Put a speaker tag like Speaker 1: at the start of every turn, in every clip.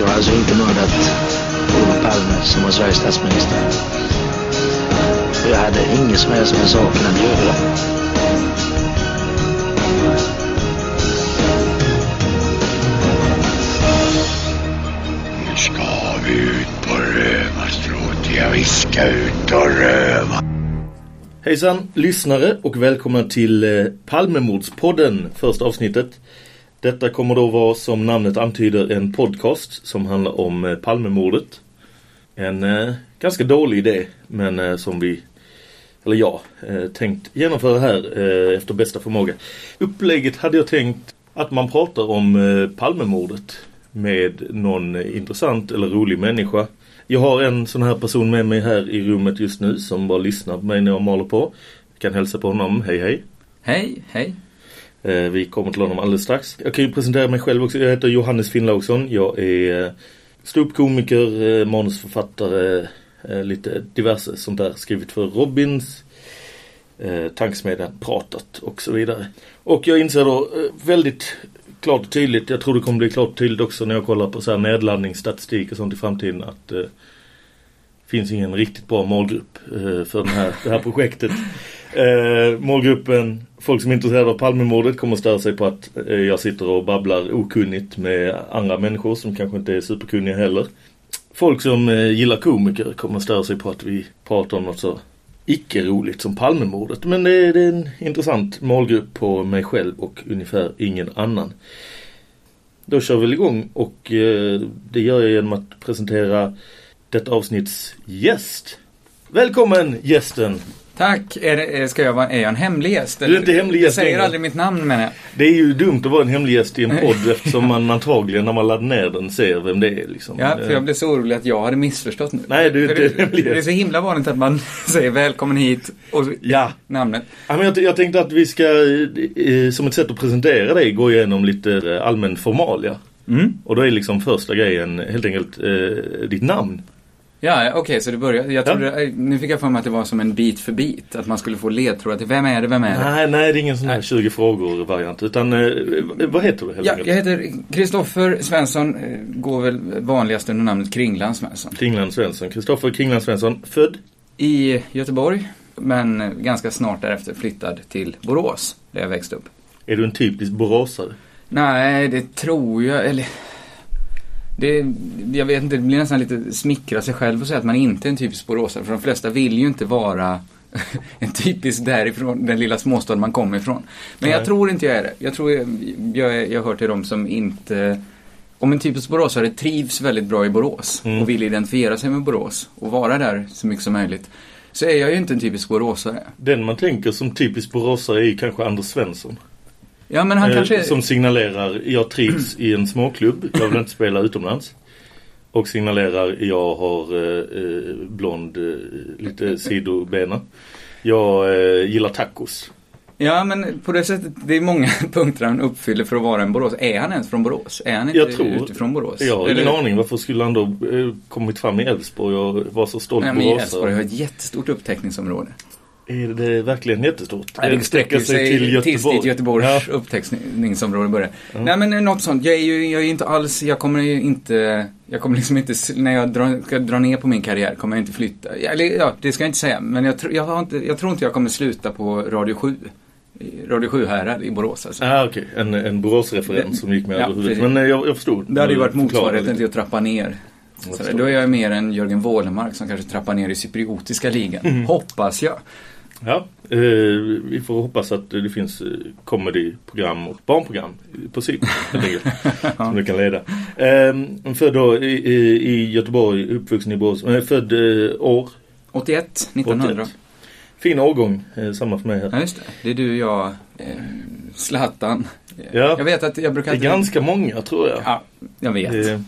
Speaker 1: Jag
Speaker 2: har alltså inte mördat Olof Palme som var Sveriges statsminister. Och jag hade inget som helst med saken att göra.
Speaker 3: Nu ska vi ut på rövarstråt. Ja, vi ska ut och röva.
Speaker 4: Hejsan lyssnare och välkomna till eh, Palmemordspodden, första avsnittet. Detta kommer då vara som namnet antyder en podcast som handlar om eh, Palmemordet. En eh, ganska dålig idé men eh, som vi, eller jag, eh, tänkt genomföra här eh, efter bästa förmåga. Upplägget hade jag tänkt att man pratar om eh, Palmemordet med någon eh, intressant eller rolig människa. Jag har en sån här person med mig här i rummet just nu som bara lyssnar på mig när jag maler på. Jag kan hälsa på honom, hej hej.
Speaker 5: Hej, hej.
Speaker 4: Eh, vi kommer till honom alldeles strax. Jag kan ju presentera mig själv också. Jag heter Johannes Finnlaugsson. Jag är eh, ståuppkomiker, eh, manusförfattare, lite diverse sånt där. Skrivit för Robins, eh, Tankesmedjan, Pratat och så vidare. Och jag inser då väldigt klart och tydligt, jag tror det kommer bli klart och tydligt också när jag kollar på så här nedladdningsstatistik och sånt i framtiden att eh, finns ingen riktigt bra målgrupp eh, för den här, det här projektet. Eh, målgruppen, folk som är intresserade av Palmemordet kommer att störa sig på att eh, jag sitter och babblar okunnigt med andra människor som kanske inte är superkunniga heller. Folk som eh, gillar komiker kommer att störa sig på att vi pratar om något så icke-roligt som Palmemordet. Men det är, det är en intressant målgrupp på mig själv och ungefär ingen annan. Då kör vi väl igång och eh, det gör jag genom att presentera detta avsnitts gäst. Välkommen gästen!
Speaker 5: Tack. Är, det, ska jag vara, är jag en hemlig gäst?
Speaker 4: Du är inte hemlig gäst
Speaker 5: Jag säger
Speaker 4: längre.
Speaker 5: aldrig mitt namn menar jag.
Speaker 4: Det är ju dumt att vara en hemlig gäst i en podd eftersom man antagligen när man laddar ner den ser vem det är. Liksom.
Speaker 5: Ja, för jag blev så orolig att jag hade missförstått nu.
Speaker 4: Nej, du är inte
Speaker 5: det,
Speaker 4: hemlig
Speaker 5: det är
Speaker 4: gäst.
Speaker 5: så himla vanligt att man säger välkommen hit och
Speaker 4: Ja.
Speaker 5: namnet.
Speaker 4: Ja, men jag, jag tänkte att vi ska eh, som ett sätt att presentera dig gå igenom lite eh, allmän formalia.
Speaker 5: Mm.
Speaker 4: Och då är liksom första grejen helt enkelt eh, ditt namn.
Speaker 5: Ja, okej, så det börjar. Jag
Speaker 4: Ja.
Speaker 5: trodde, eh, Nu fick jag för mig att det var som en bit för bit. Att man skulle få ledtrådar till vem är det, vem är det?
Speaker 4: Nej, nej, det är ingen sån här
Speaker 5: Nej.
Speaker 4: 20 frågor variant. Utan, eh, vad heter du helt
Speaker 5: Ja,
Speaker 4: enkelt?
Speaker 5: jag heter Kristoffer Svensson, eh, går väl vanligast under namnet Kringlan Svensson.
Speaker 4: Kringland Svensson. Kristoffer Kringland Svensson. Född?
Speaker 5: I Göteborg, men ganska snart därefter flyttad till Borås, där jag växte upp.
Speaker 4: Är du en typisk boråsare?
Speaker 5: Nej, det tror jag, eller... Det, jag vet inte, det blir nästan lite smickra sig själv och säga att man inte är en typisk boråsare. För de flesta vill ju inte vara en typisk därifrån, den lilla småstaden man kommer ifrån. Men
Speaker 4: Nej.
Speaker 5: jag tror inte jag är det. Jag tror jag, jag, jag hör till de som inte... Om en typisk boråsare trivs väldigt bra i Borås
Speaker 4: Mm.
Speaker 5: och vill identifiera sig med Borås och vara där så mycket som möjligt. Så är jag ju inte en typisk boråsare.
Speaker 4: Den man tänker som typisk boråsare är ju kanske Anders Svensson.
Speaker 5: Ja men han
Speaker 4: Eh,
Speaker 5: kanske...
Speaker 4: Som signalerar, jag trivs i en småklubb, jag vill inte spela utomlands. Och signalerar, jag har eh, eh, blond, eh, lite sidobena. Jag eh, gillar tacos.
Speaker 5: Ja, men på det sättet, det är många punkter han uppfyller för att vara en Borås. Är han ens från Borås? Är han inte
Speaker 4: Jag tror-
Speaker 5: utifrån Borås?
Speaker 4: Jag har ingen aning, varför skulle han då eh, kommit fram i Älvsborg och var så stolt
Speaker 5: Nej, men
Speaker 4: boråsare?
Speaker 5: Älvsborg har ett jättestort upptäckningsområde.
Speaker 4: Är det verkligen jättestort?
Speaker 5: Ja, det sträcker sig till tills dit Göteborgs
Speaker 4: Ja.
Speaker 5: upptäckningsområde börjar. Nej men eh, något sånt. Jag är ju jag är inte alls, jag kommer ju inte, jag kommer liksom inte, när jag drar, ska dra ner på min karriär kommer jag inte flytta. Eller ja, det ska jag inte säga. Men jag, tr- jag, inte, jag tror inte jag kommer sluta på Radio 7. i Radio 7 härad i Borås alltså.
Speaker 4: Ah, okej. En, en Boråsreferens som gick med
Speaker 5: Ja,
Speaker 4: över huvudet. Men eh, jag, jag förstod.
Speaker 5: Det hade ju varit motsvarigheten till att trappa ner Så då är jag mer en Jörgen Wålemark som kanske trappar ner i cypriotiska ligan.
Speaker 4: Mm.
Speaker 5: Hoppas jag.
Speaker 4: Ja, eh, vi får hoppas att det finns eh, comedyprogram och barnprogram på enkelt, som du kan leda. Eh, född då i, i, Göteborg, uppvuxen i Borås, eh, född eh, år
Speaker 5: 81, 1900.
Speaker 4: 81. Fin årgång, eh, samma för mig här.
Speaker 5: Ja, just det. Det är du, jag, eh, Zlatan.
Speaker 4: Ja.
Speaker 5: Jag vet att jag brukar...
Speaker 4: Det är ganska många tror jag.
Speaker 5: Ja, jag vet.
Speaker 4: Eh,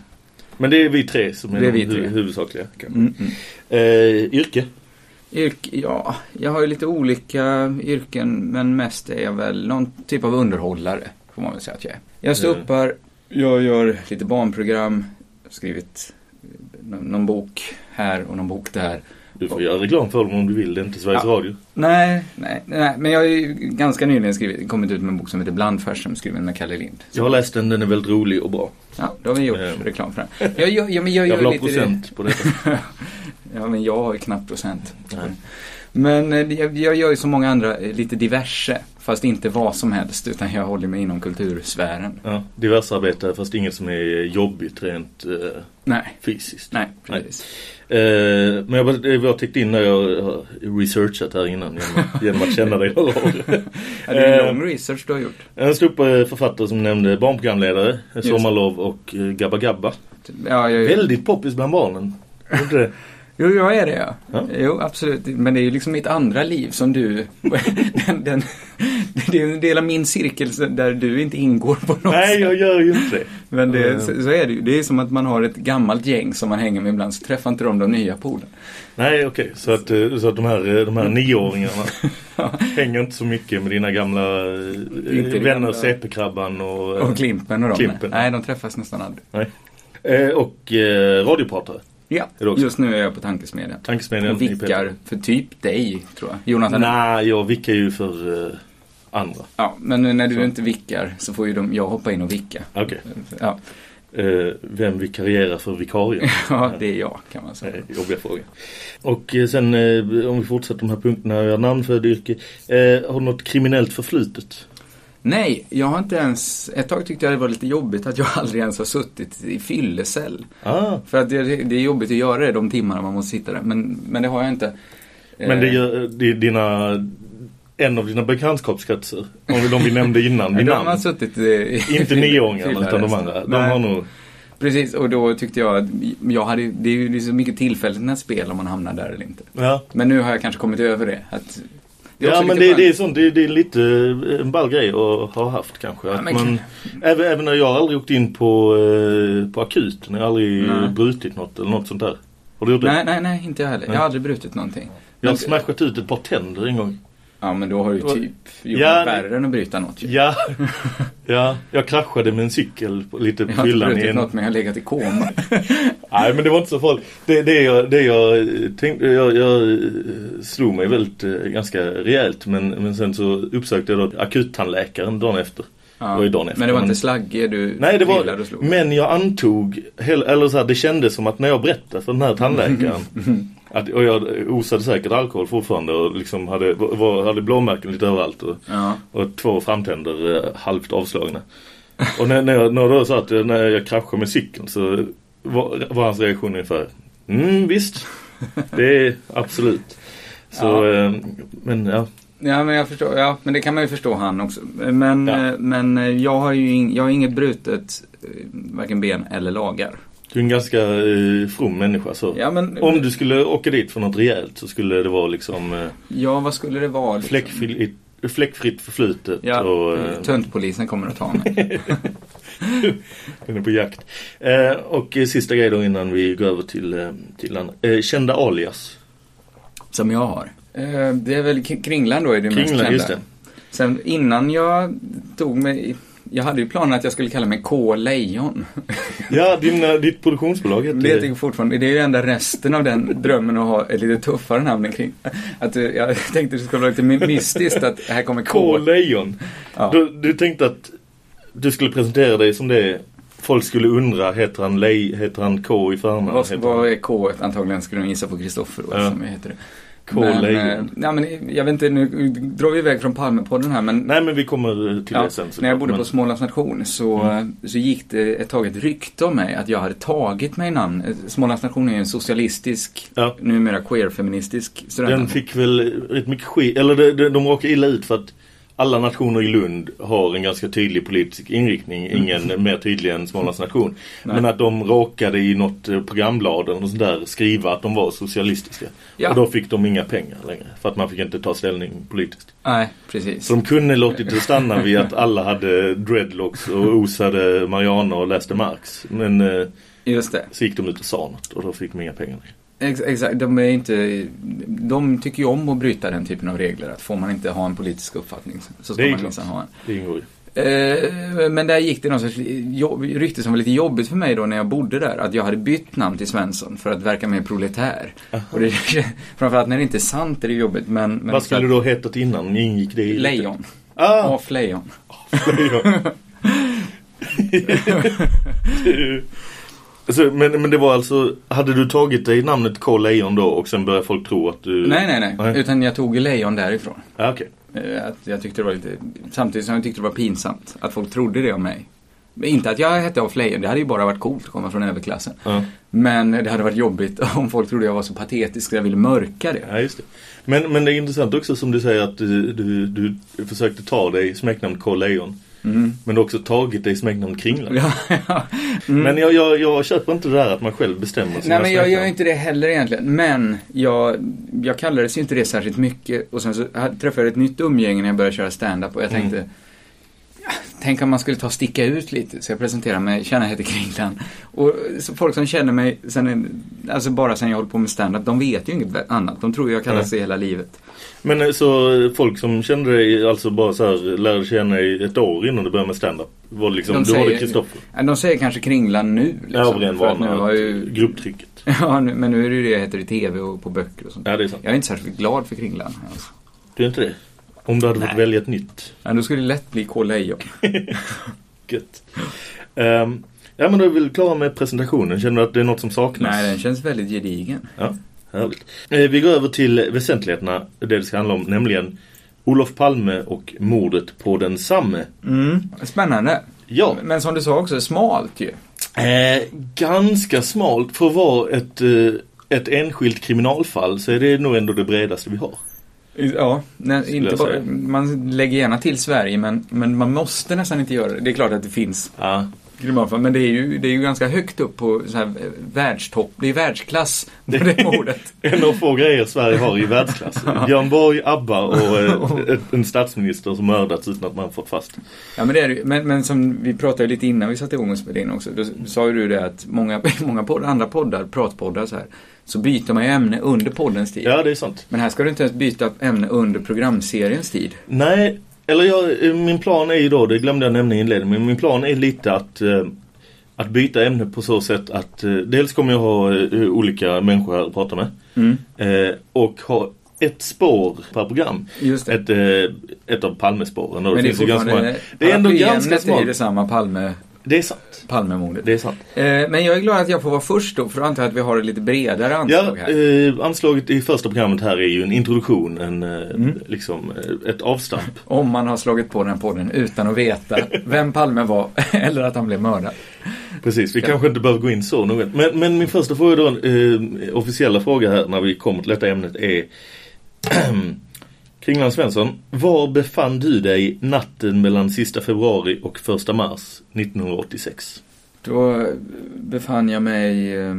Speaker 4: men det är vi tre som är,
Speaker 5: Det är vi tre.
Speaker 4: hu- huvudsakliga.
Speaker 5: Mm, mm.
Speaker 4: Eh, yrke?
Speaker 5: Yrke, ja, jag har ju lite olika yrken men mest är jag väl någon typ av underhållare får man väl säga att jag är. Jag ståuppar, jag gör lite barnprogram, skrivit eh, någon, bok här och någon bok där.
Speaker 4: Du får göra reklam för dem om du vill, det är inte Sveriges
Speaker 5: Ja.
Speaker 4: Radio.
Speaker 5: Nej, nej, nej, men jag har ju ganska nyligen skrivit, kommit ut med en bok som heter Blandfärs som är skriven med Kalle Lind.
Speaker 4: Jag har läst den, den är väldigt rolig och bra.
Speaker 5: Ja, då har vi gjort
Speaker 4: Eh,
Speaker 5: reklam för den. Jag, jag, jag, jag,
Speaker 4: Jag vill ha
Speaker 5: lite
Speaker 4: procent på detta.
Speaker 5: ja, men jag har ju knappt procent.
Speaker 4: Nej.
Speaker 5: Men eh, jag, jag gör ju som många andra eh, lite diverse. Fast inte vad som helst utan jag håller mig inom kultursfären.
Speaker 4: Ja, diversarbete fast inget som är jobbigt rent eh,
Speaker 5: Nej.
Speaker 4: fysiskt.
Speaker 5: Nej, precis.
Speaker 4: Eh, men jag jag täckt in när jag har researchat här innan genom, genom att känna dig några år.
Speaker 5: Ja, det är
Speaker 4: Eh,
Speaker 5: lång research du har gjort.
Speaker 4: En stor författare som nämnde barnprogramledare. Sommarlov och Gabba Gabba.
Speaker 5: Ja, jag,
Speaker 4: Väldigt poppis bland barnen.
Speaker 5: Jo, jag är det ja.
Speaker 4: Ja.
Speaker 5: Jo, absolut. Men det är ju liksom mitt andra liv som du... den, den, det är en del av min cirkel där du inte ingår på något
Speaker 4: Nej, jag gör ju inte det.
Speaker 5: Men det,
Speaker 4: Mm.
Speaker 5: så, så är det ju. Det är som att man har ett gammalt gäng som man hänger med ibland. Så träffar inte de de nya polen.
Speaker 4: Nej, okej. Så, att, eh, så att de här, eh, de här nioåringarna hänger inte så mycket med dina gamla eh,
Speaker 5: Inte
Speaker 4: vänner,
Speaker 5: gamla-
Speaker 4: CP-krabban och,
Speaker 5: Och Klimpen och dem.
Speaker 4: Klimpen.
Speaker 5: Nej, de träffas nästan aldrig.
Speaker 4: Nej. Eh, och eh, radiopratare.
Speaker 5: Ja, just nu är jag på Tankesmedjan.
Speaker 4: Tankesmedjan
Speaker 5: Och vickar för typ dig, tror jag. Jonathan.
Speaker 4: Nej, jag vickar ju för eh, andra.
Speaker 5: Ja, men nu när du
Speaker 4: Så.
Speaker 5: inte vickar så får ju de, jag hoppa in och vicka.
Speaker 4: Okej.
Speaker 5: Ja.
Speaker 4: Eh, vem vikarierar för vikarien?
Speaker 5: ja, det är jag kan man säga.
Speaker 4: Eh, jobbiga frågor. Och sen om vi fortsätter de här punkterna. Jag har namn, född, yrke. Har du något kriminellt förflutet?
Speaker 5: Nej, jag har inte ens... Ett tag tyckte jag det var lite jobbigt att jag aldrig ens har suttit i fyllecell.
Speaker 4: Ah,
Speaker 5: För att det, det är jobbigt att göra det de timmarna man måste sitta där. Men, men det har jag inte.
Speaker 4: men det
Speaker 5: Eh,
Speaker 4: gör det är dina... En av dina bekantskapskretsar. Om de vi nämnde innan, vid
Speaker 5: de har
Speaker 4: namn.
Speaker 5: suttit i...
Speaker 4: Inte nioåringarna utan de andra. De
Speaker 5: Nej.
Speaker 4: har nog...
Speaker 5: Precis, och då tyckte jag att jag hade, det är ju är så mycket tillfälligt när spel om man hamnar där eller inte.
Speaker 4: Ja,
Speaker 5: Men nu har jag kanske kommit över det. Att det är
Speaker 4: ja men
Speaker 5: lite
Speaker 4: det, det är sånt, det, det är lite eh, en ball grej att ha haft kanske. Att
Speaker 5: men-
Speaker 4: man, även, även när jag har aldrig åkt in på, eh, på akut. När jag aldrig
Speaker 5: Nej.
Speaker 4: brutit något eller något sånt där. Har du gjort det?
Speaker 5: Nej, nej, nej, inte jag heller. Jag har aldrig brutit någonting.
Speaker 4: Jag har
Speaker 5: Men-
Speaker 4: smashat ut ett par tänder en gång.
Speaker 5: Ja, men då har du ju typ gjort
Speaker 4: Ja,
Speaker 5: värre än att bryta något ju.
Speaker 4: Ja, ja, jag kraschade med en cykel på lite
Speaker 5: Jag
Speaker 4: på
Speaker 5: har inte
Speaker 4: fyllan
Speaker 5: brutit
Speaker 4: en...
Speaker 5: något men jag har legat i koma.
Speaker 4: Nej men det var inte så farligt. Det, det, jag, det jag tänkte, jag, jag eh, slog mig väldigt eh, ganska rejält men, men sen så uppsökte jag då akuttandläkaren dagen efter.
Speaker 5: Ja.
Speaker 4: Dagen efter.
Speaker 5: Men det var inte slagge du
Speaker 4: Nej det var,
Speaker 5: och slog?
Speaker 4: men jag antog, eller så här, det kändes som att när jag berättade för den här tandläkaren att, och jag osade säkert alkohol fortfarande och liksom hade, var, hade blåmärken lite överallt och,
Speaker 5: Ja.
Speaker 4: och två framtänder eh, halvt avslagna. Och när, när, jag, när jag då sa att jag, när jag kraschade med cykeln så var, var hans reaktion ungefär Mm visst, det är absolut. Så,
Speaker 5: Ja.
Speaker 4: eh, men ja.
Speaker 5: Ja, men jag förstår. Ja, men det kan man ju förstå han också. Men,
Speaker 4: Ja.
Speaker 5: eh, men eh, jag har ju ing, jag har inget brutet varken ben eller lagar.
Speaker 4: Du är en ganska eh, from människa så.
Speaker 5: Ja, men,
Speaker 4: Om du skulle åka dit för något rejält så skulle det vara liksom eh,
Speaker 5: Ja, vad skulle det vara? Liksom?
Speaker 4: fläckfritt, fläckfritt förflutet
Speaker 5: Ja,
Speaker 4: och eh,
Speaker 5: töntpolisen kommer att ta mig.
Speaker 4: den är på jakt. Eh, och eh, sista grejen då innan vi går över till, eh, till andra. Eh, kända alias.
Speaker 5: Som jag har. Eh, det är väl Kringlan då är det mest
Speaker 4: Kringlan,
Speaker 5: kända.
Speaker 4: just det.
Speaker 5: Sen innan jag tog mig... Jag hade ju planen att jag skulle kalla mig K. Lejon.
Speaker 4: Ja, din, eh, ditt produktionsbolag heter
Speaker 5: Det jag fortfarande. Det är ju enda resten av den drömmen att ha ett lite tuffare namn kring. Att eh, jag tänkte det skulle vara lite my- mystiskt att här kommer K.
Speaker 4: K. Lejon.
Speaker 5: Ja.
Speaker 4: Du, du tänkte att du skulle presentera dig som det Folk skulle undra, heter han, Lej, heter han K i förnamn?
Speaker 5: Vad, är K? Antagligen skulle de gissa på Kristoffer
Speaker 4: Ja.
Speaker 5: som heter det. Men, eh, ja, men jag vet inte, nu drar vi iväg från Palmepodden här men
Speaker 4: Nej men vi kommer till
Speaker 5: Ja,
Speaker 4: det sen.
Speaker 5: när jag bodde
Speaker 4: men-
Speaker 5: på Smålands nation så,
Speaker 4: Mm.
Speaker 5: så gick det ett tag ett rykte om mig att jag hade tagit mig namn. Smålands nation är ju en socialistisk,
Speaker 4: Ja.
Speaker 5: numera queer-feministisk
Speaker 4: Den fick väl rätt mycket skit, eller de, de, de råkade illa ut för att alla nationer i Lund har en ganska tydlig politisk inriktning. Ingen mer tydlig än Smålands nation.
Speaker 5: Mm. Nej.
Speaker 4: Men att de råkade i något eh, programblad och sånt där skriva att de var socialistiska.
Speaker 5: Ja.
Speaker 4: Och då fick de inga pengar längre. För att man fick inte ta ställning politiskt.
Speaker 5: Nej, precis.
Speaker 4: Så de kunde låtit det stanna vid att alla hade dreadlocks och osade Mariana och läste Marx. Men eh,
Speaker 5: Just det.
Speaker 4: så gick de ut och sa något och då fick de inga pengar längre.
Speaker 5: Ex exakt, de är inte, de tycker ju om att bryta den typen av regler. Att får man inte ha en politisk uppfattning så ska man
Speaker 4: klart.
Speaker 5: minsann ha en.
Speaker 4: Det ingår ju.
Speaker 5: Eh, men där gick det någon sorts jobb, rykte som var lite jobbigt för mig då när jag bodde där. Att jag hade bytt namn till Svensson för att verka mer proletär. Och det, framförallt när det inte är sant är det jobbigt men... men
Speaker 4: Vad skulle du då hetat innan? Ingick det i...
Speaker 5: Lejon.
Speaker 4: Ah!
Speaker 5: Af lejon.
Speaker 4: Lejon. Alltså, men, men det var alltså, hade du tagit dig namnet Cole Lejon då och sen började folk tro att du...
Speaker 5: Nej, nej, nej. Utan jag tog lejon därifrån.
Speaker 4: Ah, Okej.
Speaker 5: Eh, Att jag tyckte det var lite, samtidigt som jag tyckte det var pinsamt att folk trodde det om mig. Inte att jag hette Af Lejon, det hade ju bara varit coolt att komma från överklassen.
Speaker 4: Ja.
Speaker 5: Men det hade varit jobbigt om folk trodde jag var så patetisk och jag ville mörka det.
Speaker 4: Ja, just det. Men, men det är intressant också som du säger att du, du, du försökte ta dig smeknamn Cole Lejon.
Speaker 5: Mm.
Speaker 4: Men du har också tagit dig smeknamn Kringlan.
Speaker 5: Ja, ja. Mm.
Speaker 4: Men jag, jag, jag köper inte det där att man själv bestämmer sina
Speaker 5: Nej men jag gör inte det heller egentligen. Men jag, jag kallades ju inte det särskilt mycket. Och sen så träffade jag ett nytt umgänge när jag började köra stand-up och jag tänkte
Speaker 4: Mm.
Speaker 5: Tänk om man skulle ta och sticka ut lite. Så jag presenterar mig, tjena jag heter Kringlan. Och så folk som känner mig, sen, alltså bara sen jag håller på med stand-up, de vet ju inget annat. De tror jag kallas det hela livet.
Speaker 4: Men eh, så eh, folk som kände dig alltså bara så här lärde känna dig ett år innan du började med stand-up var liksom,
Speaker 5: De
Speaker 4: du var det
Speaker 5: säger-
Speaker 4: Kristoffer.
Speaker 5: De säger kanske Kringlan nu. Liksom,
Speaker 4: Ja,
Speaker 5: för att nu har ju,
Speaker 4: Grupptrycket.
Speaker 5: ja, nu, men nu är det ju det jag heter i tv och på böcker och sånt.
Speaker 4: Ja, det är sant.
Speaker 5: Jag är inte särskilt glad för Kringlan. Alltså.
Speaker 4: Du är inte det? Om du hade fått
Speaker 5: Nej.
Speaker 4: välja ett nytt.
Speaker 5: Ja, då skulle det lätt bli K. Lejon.
Speaker 4: Gött. Ehm, ja men då är vi väl klara med presentationen. Känner du att det är något som saknas?
Speaker 5: Nej, den känns väldigt gedigen.
Speaker 4: Ja, härligt. Eh, vi går över till väsentligheterna. Det det ska handla om. Nämligen Olof Palme och mordet på densamme.
Speaker 5: Mm. Spännande.
Speaker 4: Ja.
Speaker 5: Men som du sa också, smalt ju.
Speaker 4: Eh, ganska smalt. För att vara ett, eh, ett enskilt kriminalfall så är det nog ändå det bredaste vi har.
Speaker 5: Ja, nej, inte bara, man lägger gärna till Sverige men, men man måste nästan inte göra det. Det är klart att det finns
Speaker 4: Ja.
Speaker 5: Kriminalfall men det är ju, det är ju ganska högt upp på så här, eh, världstopp. Det är världsklass på det mordet.
Speaker 4: En av få grejer Sverige har i världsklass. Björn Borg, ABBA och eh, en statsminister som mördats utan att man fått fast.
Speaker 5: Ja men det är det men, men som vi pratade lite innan vi satte igång och spelade in också. Då sa ju du det att många, många podd, andra poddar, pratpoddar så här. Så byter man ju ämne under poddens tid.
Speaker 4: Ja, det är sant.
Speaker 5: Men här ska du inte ens byta ämne under programseriens tid.
Speaker 4: Nej, eller jag, eh, min plan är ju då, det glömde jag nämna i inledningen, men min plan är lite att, eh, att byta ämne på så sätt att eh, dels kommer jag ha olika människor här att prata med.
Speaker 5: Mm.
Speaker 4: Och ha ett spår per program.
Speaker 5: Just det.
Speaker 4: Ett, ett av Palmespåren.
Speaker 5: Men det är
Speaker 4: finns ju ganska många- det är ändå ganska
Speaker 5: paraplyämnet är detsamma, Palme,
Speaker 4: Det är sant.
Speaker 5: Palmemordet.
Speaker 4: Det är sant.
Speaker 5: Eh, men jag är glad att jag får vara först då, för då antar jag att vi har ett lite bredare anslag
Speaker 4: Ja,
Speaker 5: här.
Speaker 4: eh, anslaget i första programmet här är ju en introduktion, en, eh,
Speaker 5: Mm.
Speaker 4: liksom, eh, ett avstamp.
Speaker 5: Om man har slagit på den podden utan att veta vem Palme var eller att han blev mördad.
Speaker 4: Precis, vi
Speaker 5: Ja.
Speaker 4: kanske inte behöver gå in så noga. Men, men min första fråga då, eh, officiella fråga här när vi kommer till detta ämnet är Kringland Svensson, var befann du dig natten mellan sista februari och första mars 1986?
Speaker 5: Då befann jag mig eh,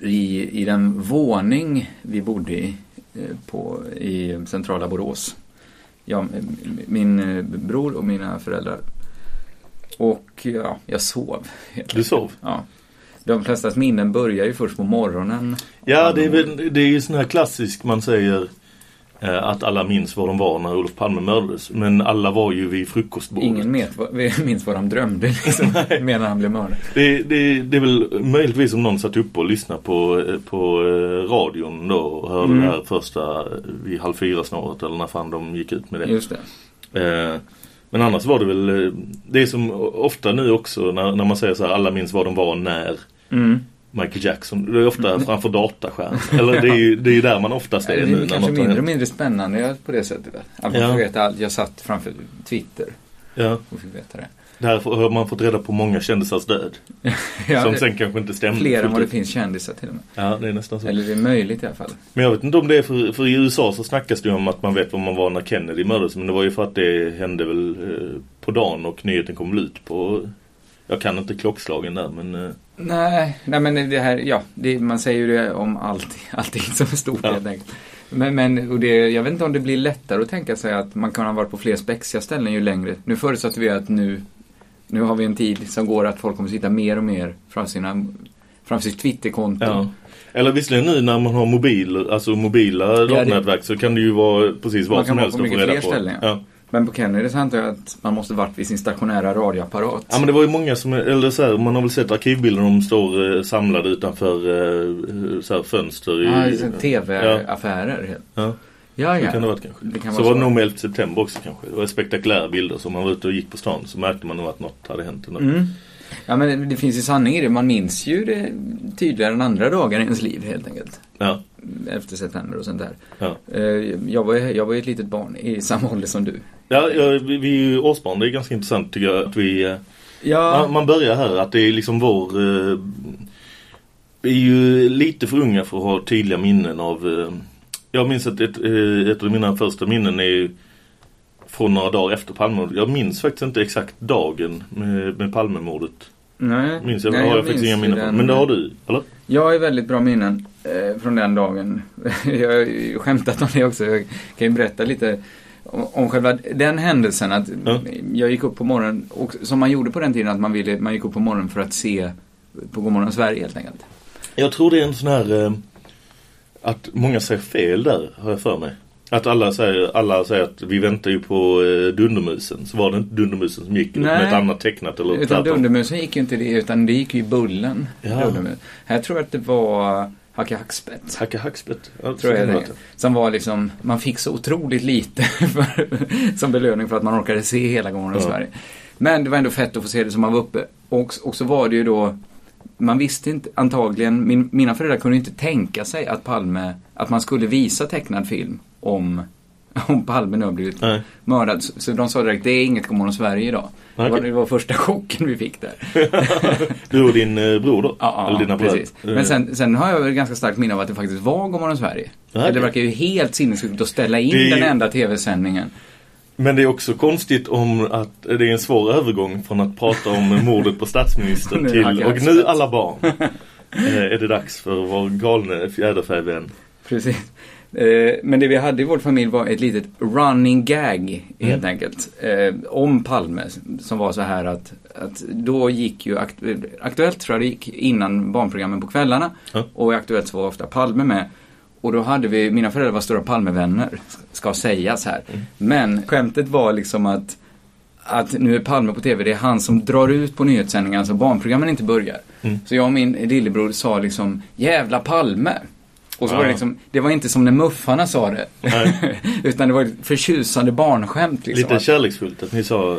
Speaker 5: i, i den våning vi bodde i, eh, på, i centrala Borås. Jag, min eh, bror och mina föräldrar. Och ja, jag sov.
Speaker 4: Du sov?
Speaker 5: Ja. De flestas minnen börjar ju först på morgonen.
Speaker 4: Ja, det är, väl, det är ju sån här klassisk man säger att alla minns var de var när Olof Palme mördades. Men alla var ju vid frukostbordet.
Speaker 5: Ingen minns vad de drömde liksom, medan han blev mördad.
Speaker 4: Det, det, det är väl möjligtvis om någon satt uppe och lyssnade på, eh, på eh, radion då och hörde
Speaker 5: Mm.
Speaker 4: det här första eh, vid halv fyra snåret eller när fan de gick ut med det.
Speaker 5: Just det.
Speaker 4: Eh, men annars var det väl, eh, det är som ofta nu också när, när man säger så här alla minns var de var när.
Speaker 5: Mm.
Speaker 4: Michael Jackson. Det är ofta framför dataskärm. Eller det är ju det är där man oftast är
Speaker 5: Det är
Speaker 4: nu. när
Speaker 5: kanske
Speaker 4: något har
Speaker 5: mindre och mindre spännande på det sättet. Att man
Speaker 4: Ja.
Speaker 5: får veta allt. Jag satt framför Twitter
Speaker 4: Ja.
Speaker 5: och fick veta det.
Speaker 4: Där har man fått reda på många kändisars död.
Speaker 5: Ja,
Speaker 4: som
Speaker 5: det-
Speaker 4: sen kanske inte stämde.
Speaker 5: Fler än vad det finns kändisar till och med.
Speaker 4: Ja, det är nästan så.
Speaker 5: Eller det är möjligt i alla fall.
Speaker 4: Men jag vet inte om det är för, för i USA så snackas det ju om att man vet var man var när Kennedy mördades. Men det var ju för att det hände väl eh, på dagen och nyheten kom ut på... Jag kan inte klockslagen där men... Eh,
Speaker 5: Nej, nej men det här, ja, det, man säger ju det om allt, allting som är stort
Speaker 4: Ja.
Speaker 5: helt enkelt. Men, men och det, jag vet inte om det blir lättare att tänka sig att man kan ha varit på fler spexiga ställen ju längre. Nu förutsätter vi att nu, nu har vi en tid som går att folk kommer sitta mer och mer framför sina framför sitt Twitterkonto.
Speaker 4: ja. Eller visserligen nu när man har mobil, alltså mobila
Speaker 5: det-
Speaker 4: datanätverk så kan det ju vara precis vad
Speaker 5: Man kan
Speaker 4: som
Speaker 5: vara
Speaker 4: helst
Speaker 5: på mycket fler
Speaker 4: på.
Speaker 5: ställen,
Speaker 4: ja.
Speaker 5: Men på Kennedy så antar jag att man måste varit vid sin stationära radioapparat.
Speaker 4: Ja men det var ju många som, eller så här, man har väl sett arkivbilder de står eh, samlade utanför eh, så här, fönster i...
Speaker 5: Ja, TV-affärer. Ja.
Speaker 4: Ja,
Speaker 5: Ja,
Speaker 4: det
Speaker 5: ja.
Speaker 4: kan det varit kanske.
Speaker 5: Det kan
Speaker 4: så var det
Speaker 5: så.
Speaker 4: nog med 11 september också kanske. Det var spektakulära bilder som man var ute och gick på stan så märkte man nog att något hade hänt. ändå.
Speaker 5: Mm. Ja, men det finns ju sanning i det. Man minns ju det tydligare än andra dagar i ens liv helt enkelt.
Speaker 4: Ja,
Speaker 5: Efter september och sånt där.
Speaker 4: ja.
Speaker 5: Eh, Jag var, jag var ju ett litet barn i samma ålder som du.
Speaker 4: Ja, ja vi, är ju årsbarn. Det är ganska intressant tycker jag att vi... eh,
Speaker 5: Ja,
Speaker 4: Man, man börjar här att det är liksom vår... Eh, vi är ju lite för unga för att ha tydliga minnen av... Jag minns att ett, ett av mina första minnen är ju från några dagar efter Palmemordet. Jag minns faktiskt inte exakt dagen med, med Palmemordet.
Speaker 5: Nej.
Speaker 4: Minns jag,
Speaker 5: nej,
Speaker 4: jag, faktiskt
Speaker 5: minns
Speaker 4: inga minnen
Speaker 5: den-
Speaker 4: Men det har du, eller?
Speaker 5: Jag har väldigt bra minnen eh, från den dagen. jag har ju skämtat om det också. Jag kan ju berätta lite om, om själva den händelsen. Att
Speaker 4: Ja.
Speaker 5: Jag gick upp på morgonen, och som man gjorde på den tiden, att man, ville, man gick upp på morgonen för att se på Godmorgon Sverige helt enkelt.
Speaker 4: Jag tror det är en sån här... Eh, att många säger fel där, har jag för mig. Att alla säger, alla säger att vi väntar ju på eh, Dundermusen. Så var det inte Dundermusen som gick
Speaker 5: Nej.
Speaker 4: med ett annat tecknat eller
Speaker 5: Utan
Speaker 4: tvärtom.
Speaker 5: Dundermusen gick ju inte det, utan det gick ju i Bullen.
Speaker 4: Ja.
Speaker 5: Här tror jag att det var Hacke Hackspett.
Speaker 4: Hacka hackspett. Ja,
Speaker 5: Tror jag
Speaker 4: det
Speaker 5: det. Som var liksom, man fick så otroligt lite för, som belöning för att man orkade se hela Godmorgon
Speaker 4: Ja.
Speaker 5: Sverige. Men det var ändå fett att få se det som man var uppe. Och, och så var det ju då, man visste inte, antagligen, min, mina föräldrar kunde inte tänka sig att Palme, att man skulle visa tecknad film om, om Palme nu har blivit
Speaker 4: Nej.
Speaker 5: mördad. Så, så de sa direkt, det är inget Godmorgon Sverige idag. Det, var, det var första chocken vi fick där.
Speaker 4: Du och din eh, bror då?
Speaker 5: Ja,
Speaker 4: Eller dina
Speaker 5: precis.
Speaker 4: bröder?
Speaker 5: Men sen, sen har jag ganska starkt minne av att det faktiskt var Godmorgon Sverige.
Speaker 4: Ja,
Speaker 5: Det verkar ju helt sinnessjukt att ställa in
Speaker 4: Det
Speaker 5: den enda tv-sändningen.
Speaker 4: Men det är också konstigt om att det är en svår övergång från att prata om mordet på statsministern till och nu alla barn. eh, är det dags för vår galne fjäderfävän.
Speaker 5: Precis. Eh, Men det vi hade i vår familj var ett litet running gag helt
Speaker 4: Mm.
Speaker 5: enkelt. Eh, om Palme. Som var så här att, att då gick ju akt- Aktuellt tror jag det gick innan barnprogrammen på kvällarna.
Speaker 4: Ja.
Speaker 5: Och i Aktuellt så var ofta Palme med. Och då hade vi, mina föräldrar var stora Palmevänner, ska sägas här.
Speaker 4: Mm.
Speaker 5: Men skämtet var liksom att att nu är Palme på TV, det är han som drar ut på nyhetssändningarna så barnprogrammen inte börjar.
Speaker 4: Mm.
Speaker 5: Så jag och min lillebror sa liksom Jävla Palme! Och så var det
Speaker 4: Ja.
Speaker 5: liksom, det var inte som när muffarna sa det. Utan det var ett förtjusande barnskämt liksom.
Speaker 4: Lite kärleksfullt att ni sa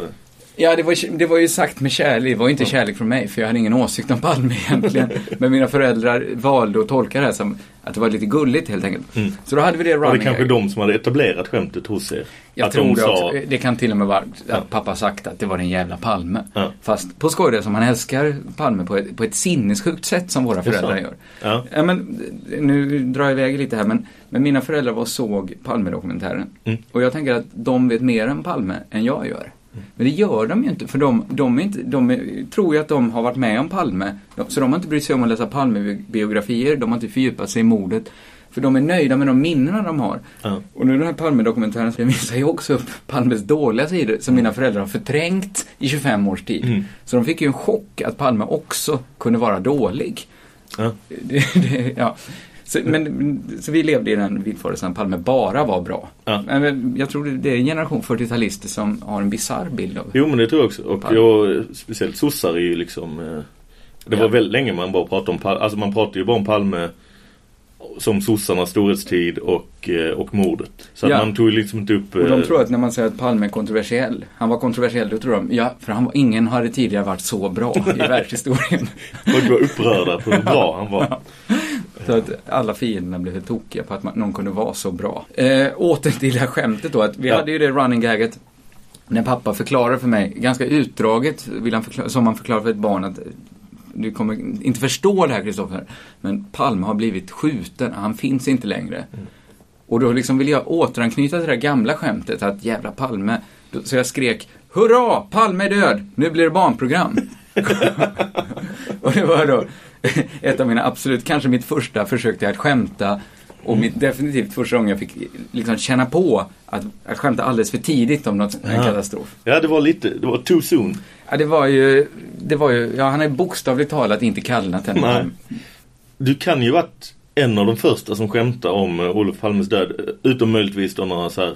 Speaker 5: Ja, det var, det var ju sagt med kärlek. Det var ju inte kärlek från mig, för jag hade ingen åsikt om Palme egentligen. Men mina föräldrar valde att tolka det här som att det var lite gulligt helt enkelt.
Speaker 4: Mm.
Speaker 5: Så då hade vi det
Speaker 4: Var
Speaker 5: running
Speaker 4: det kanske
Speaker 5: gag.
Speaker 4: de som hade etablerat skämtet hos er?
Speaker 5: Jag
Speaker 4: att
Speaker 5: tror
Speaker 4: de
Speaker 5: det
Speaker 4: sa,
Speaker 5: också. Det kan till och med vara att
Speaker 4: Ja.
Speaker 5: pappa sagt att det var den jävla Palme.
Speaker 4: Ja.
Speaker 5: Fast på skoj det som han älskar Palme på ett, på ett sinnessjukt sätt som våra föräldrar gör.
Speaker 4: Ja.
Speaker 5: Ja, men, nu drar jag iväg lite här, men, men mina föräldrar var och såg Palme-dokumentären.
Speaker 4: Mm.
Speaker 5: Och jag tänker att de vet mer än Palme än jag gör. Men det gör de ju inte, för de, de, inte, de är, tror ju att de har varit med om Palme. Så de har inte brytt sig om att läsa Palme-biografier, de har inte fördjupat sig i mordet. För de är nöjda med de minnena de har.
Speaker 4: Ja.
Speaker 5: Och nu den här Palme-dokumentären så visar ju också upp Palmes dåliga sidor som mina föräldrar har förträngt i 25 års tid.
Speaker 4: Mm.
Speaker 5: Så de fick ju en chock att Palme också kunde vara dålig.
Speaker 4: Ja.
Speaker 5: Det, det, ja. Så, men, så vi levde i den villfarelsen att Palme bara var bra.
Speaker 4: Ja.
Speaker 5: Jag tror det, det är en generation 40-talister som har en bisarr bild av
Speaker 4: Jo men det tror jag också. Och jag, speciellt sossar är ju liksom... Eh, det var
Speaker 5: Ja.
Speaker 4: väldigt länge man bara pratade om Palme. Alltså man pratade ju bara om Palme som sossarnas storhetstid och, eh, och mordet. Så
Speaker 5: Ja.
Speaker 4: man tog liksom inte upp...
Speaker 5: Och de
Speaker 4: eh,
Speaker 5: tror att när man säger att Palme är kontroversiell, han var kontroversiell, då tror de, ja, för han var, ingen hade tidigare varit så bra i världshistorien.
Speaker 4: Folk var upprörda på hur bra han var.
Speaker 5: Så att alla fienderna blev helt tokiga på att man, någon kunde vara så bra. Eh, åter till det här skämtet då, att vi
Speaker 4: Ja.
Speaker 5: hade ju det running gaget när pappa förklarade för mig, ganska utdraget, vill han förklara, som man förklarar för ett barn att du kommer inte förstå det här Kristoffer, men Palme har blivit skjuten, han finns inte längre. Och då liksom vill jag återanknyta till det gamla skämtet att jävla Palme, så jag skrek Hurra, Palme är död, nu blir det barnprogram. och det var då ett av mina absolut, kanske mitt första försök till att skämta och mitt definitivt första gången jag fick liksom känna på att, att skämta alldeles för tidigt om något, en katastrof.
Speaker 4: Ja, det var lite, det var too soon.
Speaker 5: Ja, det var ju, det var ju, ja han är bokstavligt talat inte kallnat än.
Speaker 4: Nej. Du kan ju varit en av de första som skämtar om eh, Olof Palmes död. eh, Utom möjligtvis då några så här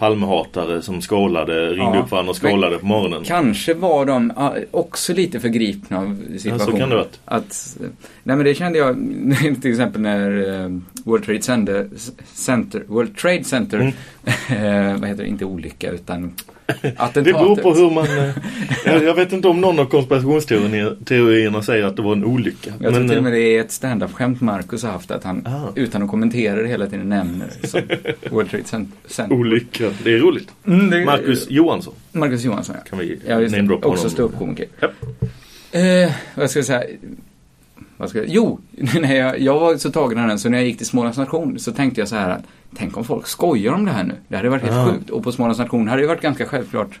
Speaker 4: Palmehatare som skålade, ringde
Speaker 5: Ja.
Speaker 4: upp varandra och skålade på morgonen.
Speaker 5: Kanske var de också lite förgripna av situationen.
Speaker 4: Ja, så kan det varit.
Speaker 5: Att, nej men det kände jag till exempel när eh, World Trade Center, Center, World Trade Center, eh, vad heter det, inte olycka utan attentatet.
Speaker 4: Det beror på hur man... eh, jag, vet inte om någon av konspirationsteorierna säger att det var en olycka.
Speaker 5: Jag tror
Speaker 4: Men,
Speaker 5: till och
Speaker 4: eh,
Speaker 5: med det är ett stand-up-skämt Marcus har haft att han
Speaker 4: Ah.
Speaker 5: utan att kommentera det hela tiden nämner som World Trade Cen- Center.
Speaker 4: Olycka, det är roligt.
Speaker 5: Mm, det-
Speaker 4: Marcus Johansson.
Speaker 5: Marcus Johansson ja.
Speaker 4: Kan vi
Speaker 5: ja just
Speaker 4: namedroppa
Speaker 5: Också
Speaker 4: honom?
Speaker 5: ståuppkomiker. Eh, vad ska jag säga? Vad ska jag, jo, när jag, jag var så tagen av den så när jag gick till Smålands nation så tänkte jag så här att tänk om folk skojar om det här nu. Det hade varit helt
Speaker 4: Ja.
Speaker 5: sjukt. Och på Smålands nation hade det varit ganska självklart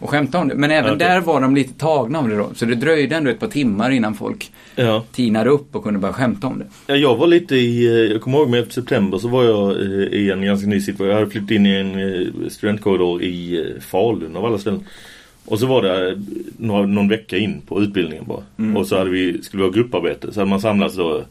Speaker 5: att skämta om det. Men även
Speaker 4: Okej.
Speaker 5: där var de lite tagna av det då. Så det dröjde ändå ett par timmar innan folk
Speaker 4: Ja.
Speaker 5: tinade upp och kunde börja skämta om det.
Speaker 4: Ja, jag var lite i, eh, jag kommer ihåg med september så var jag eh, i en ganska ny situation. Jag hade flyttat in i en eh, studentkorridor i Falun av alla ställen. Och så var det några, någon vecka in på utbildningen bara.
Speaker 5: Mm.
Speaker 4: Och så hade vi, skulle vi ha grupparbete. Så hade man samlats då.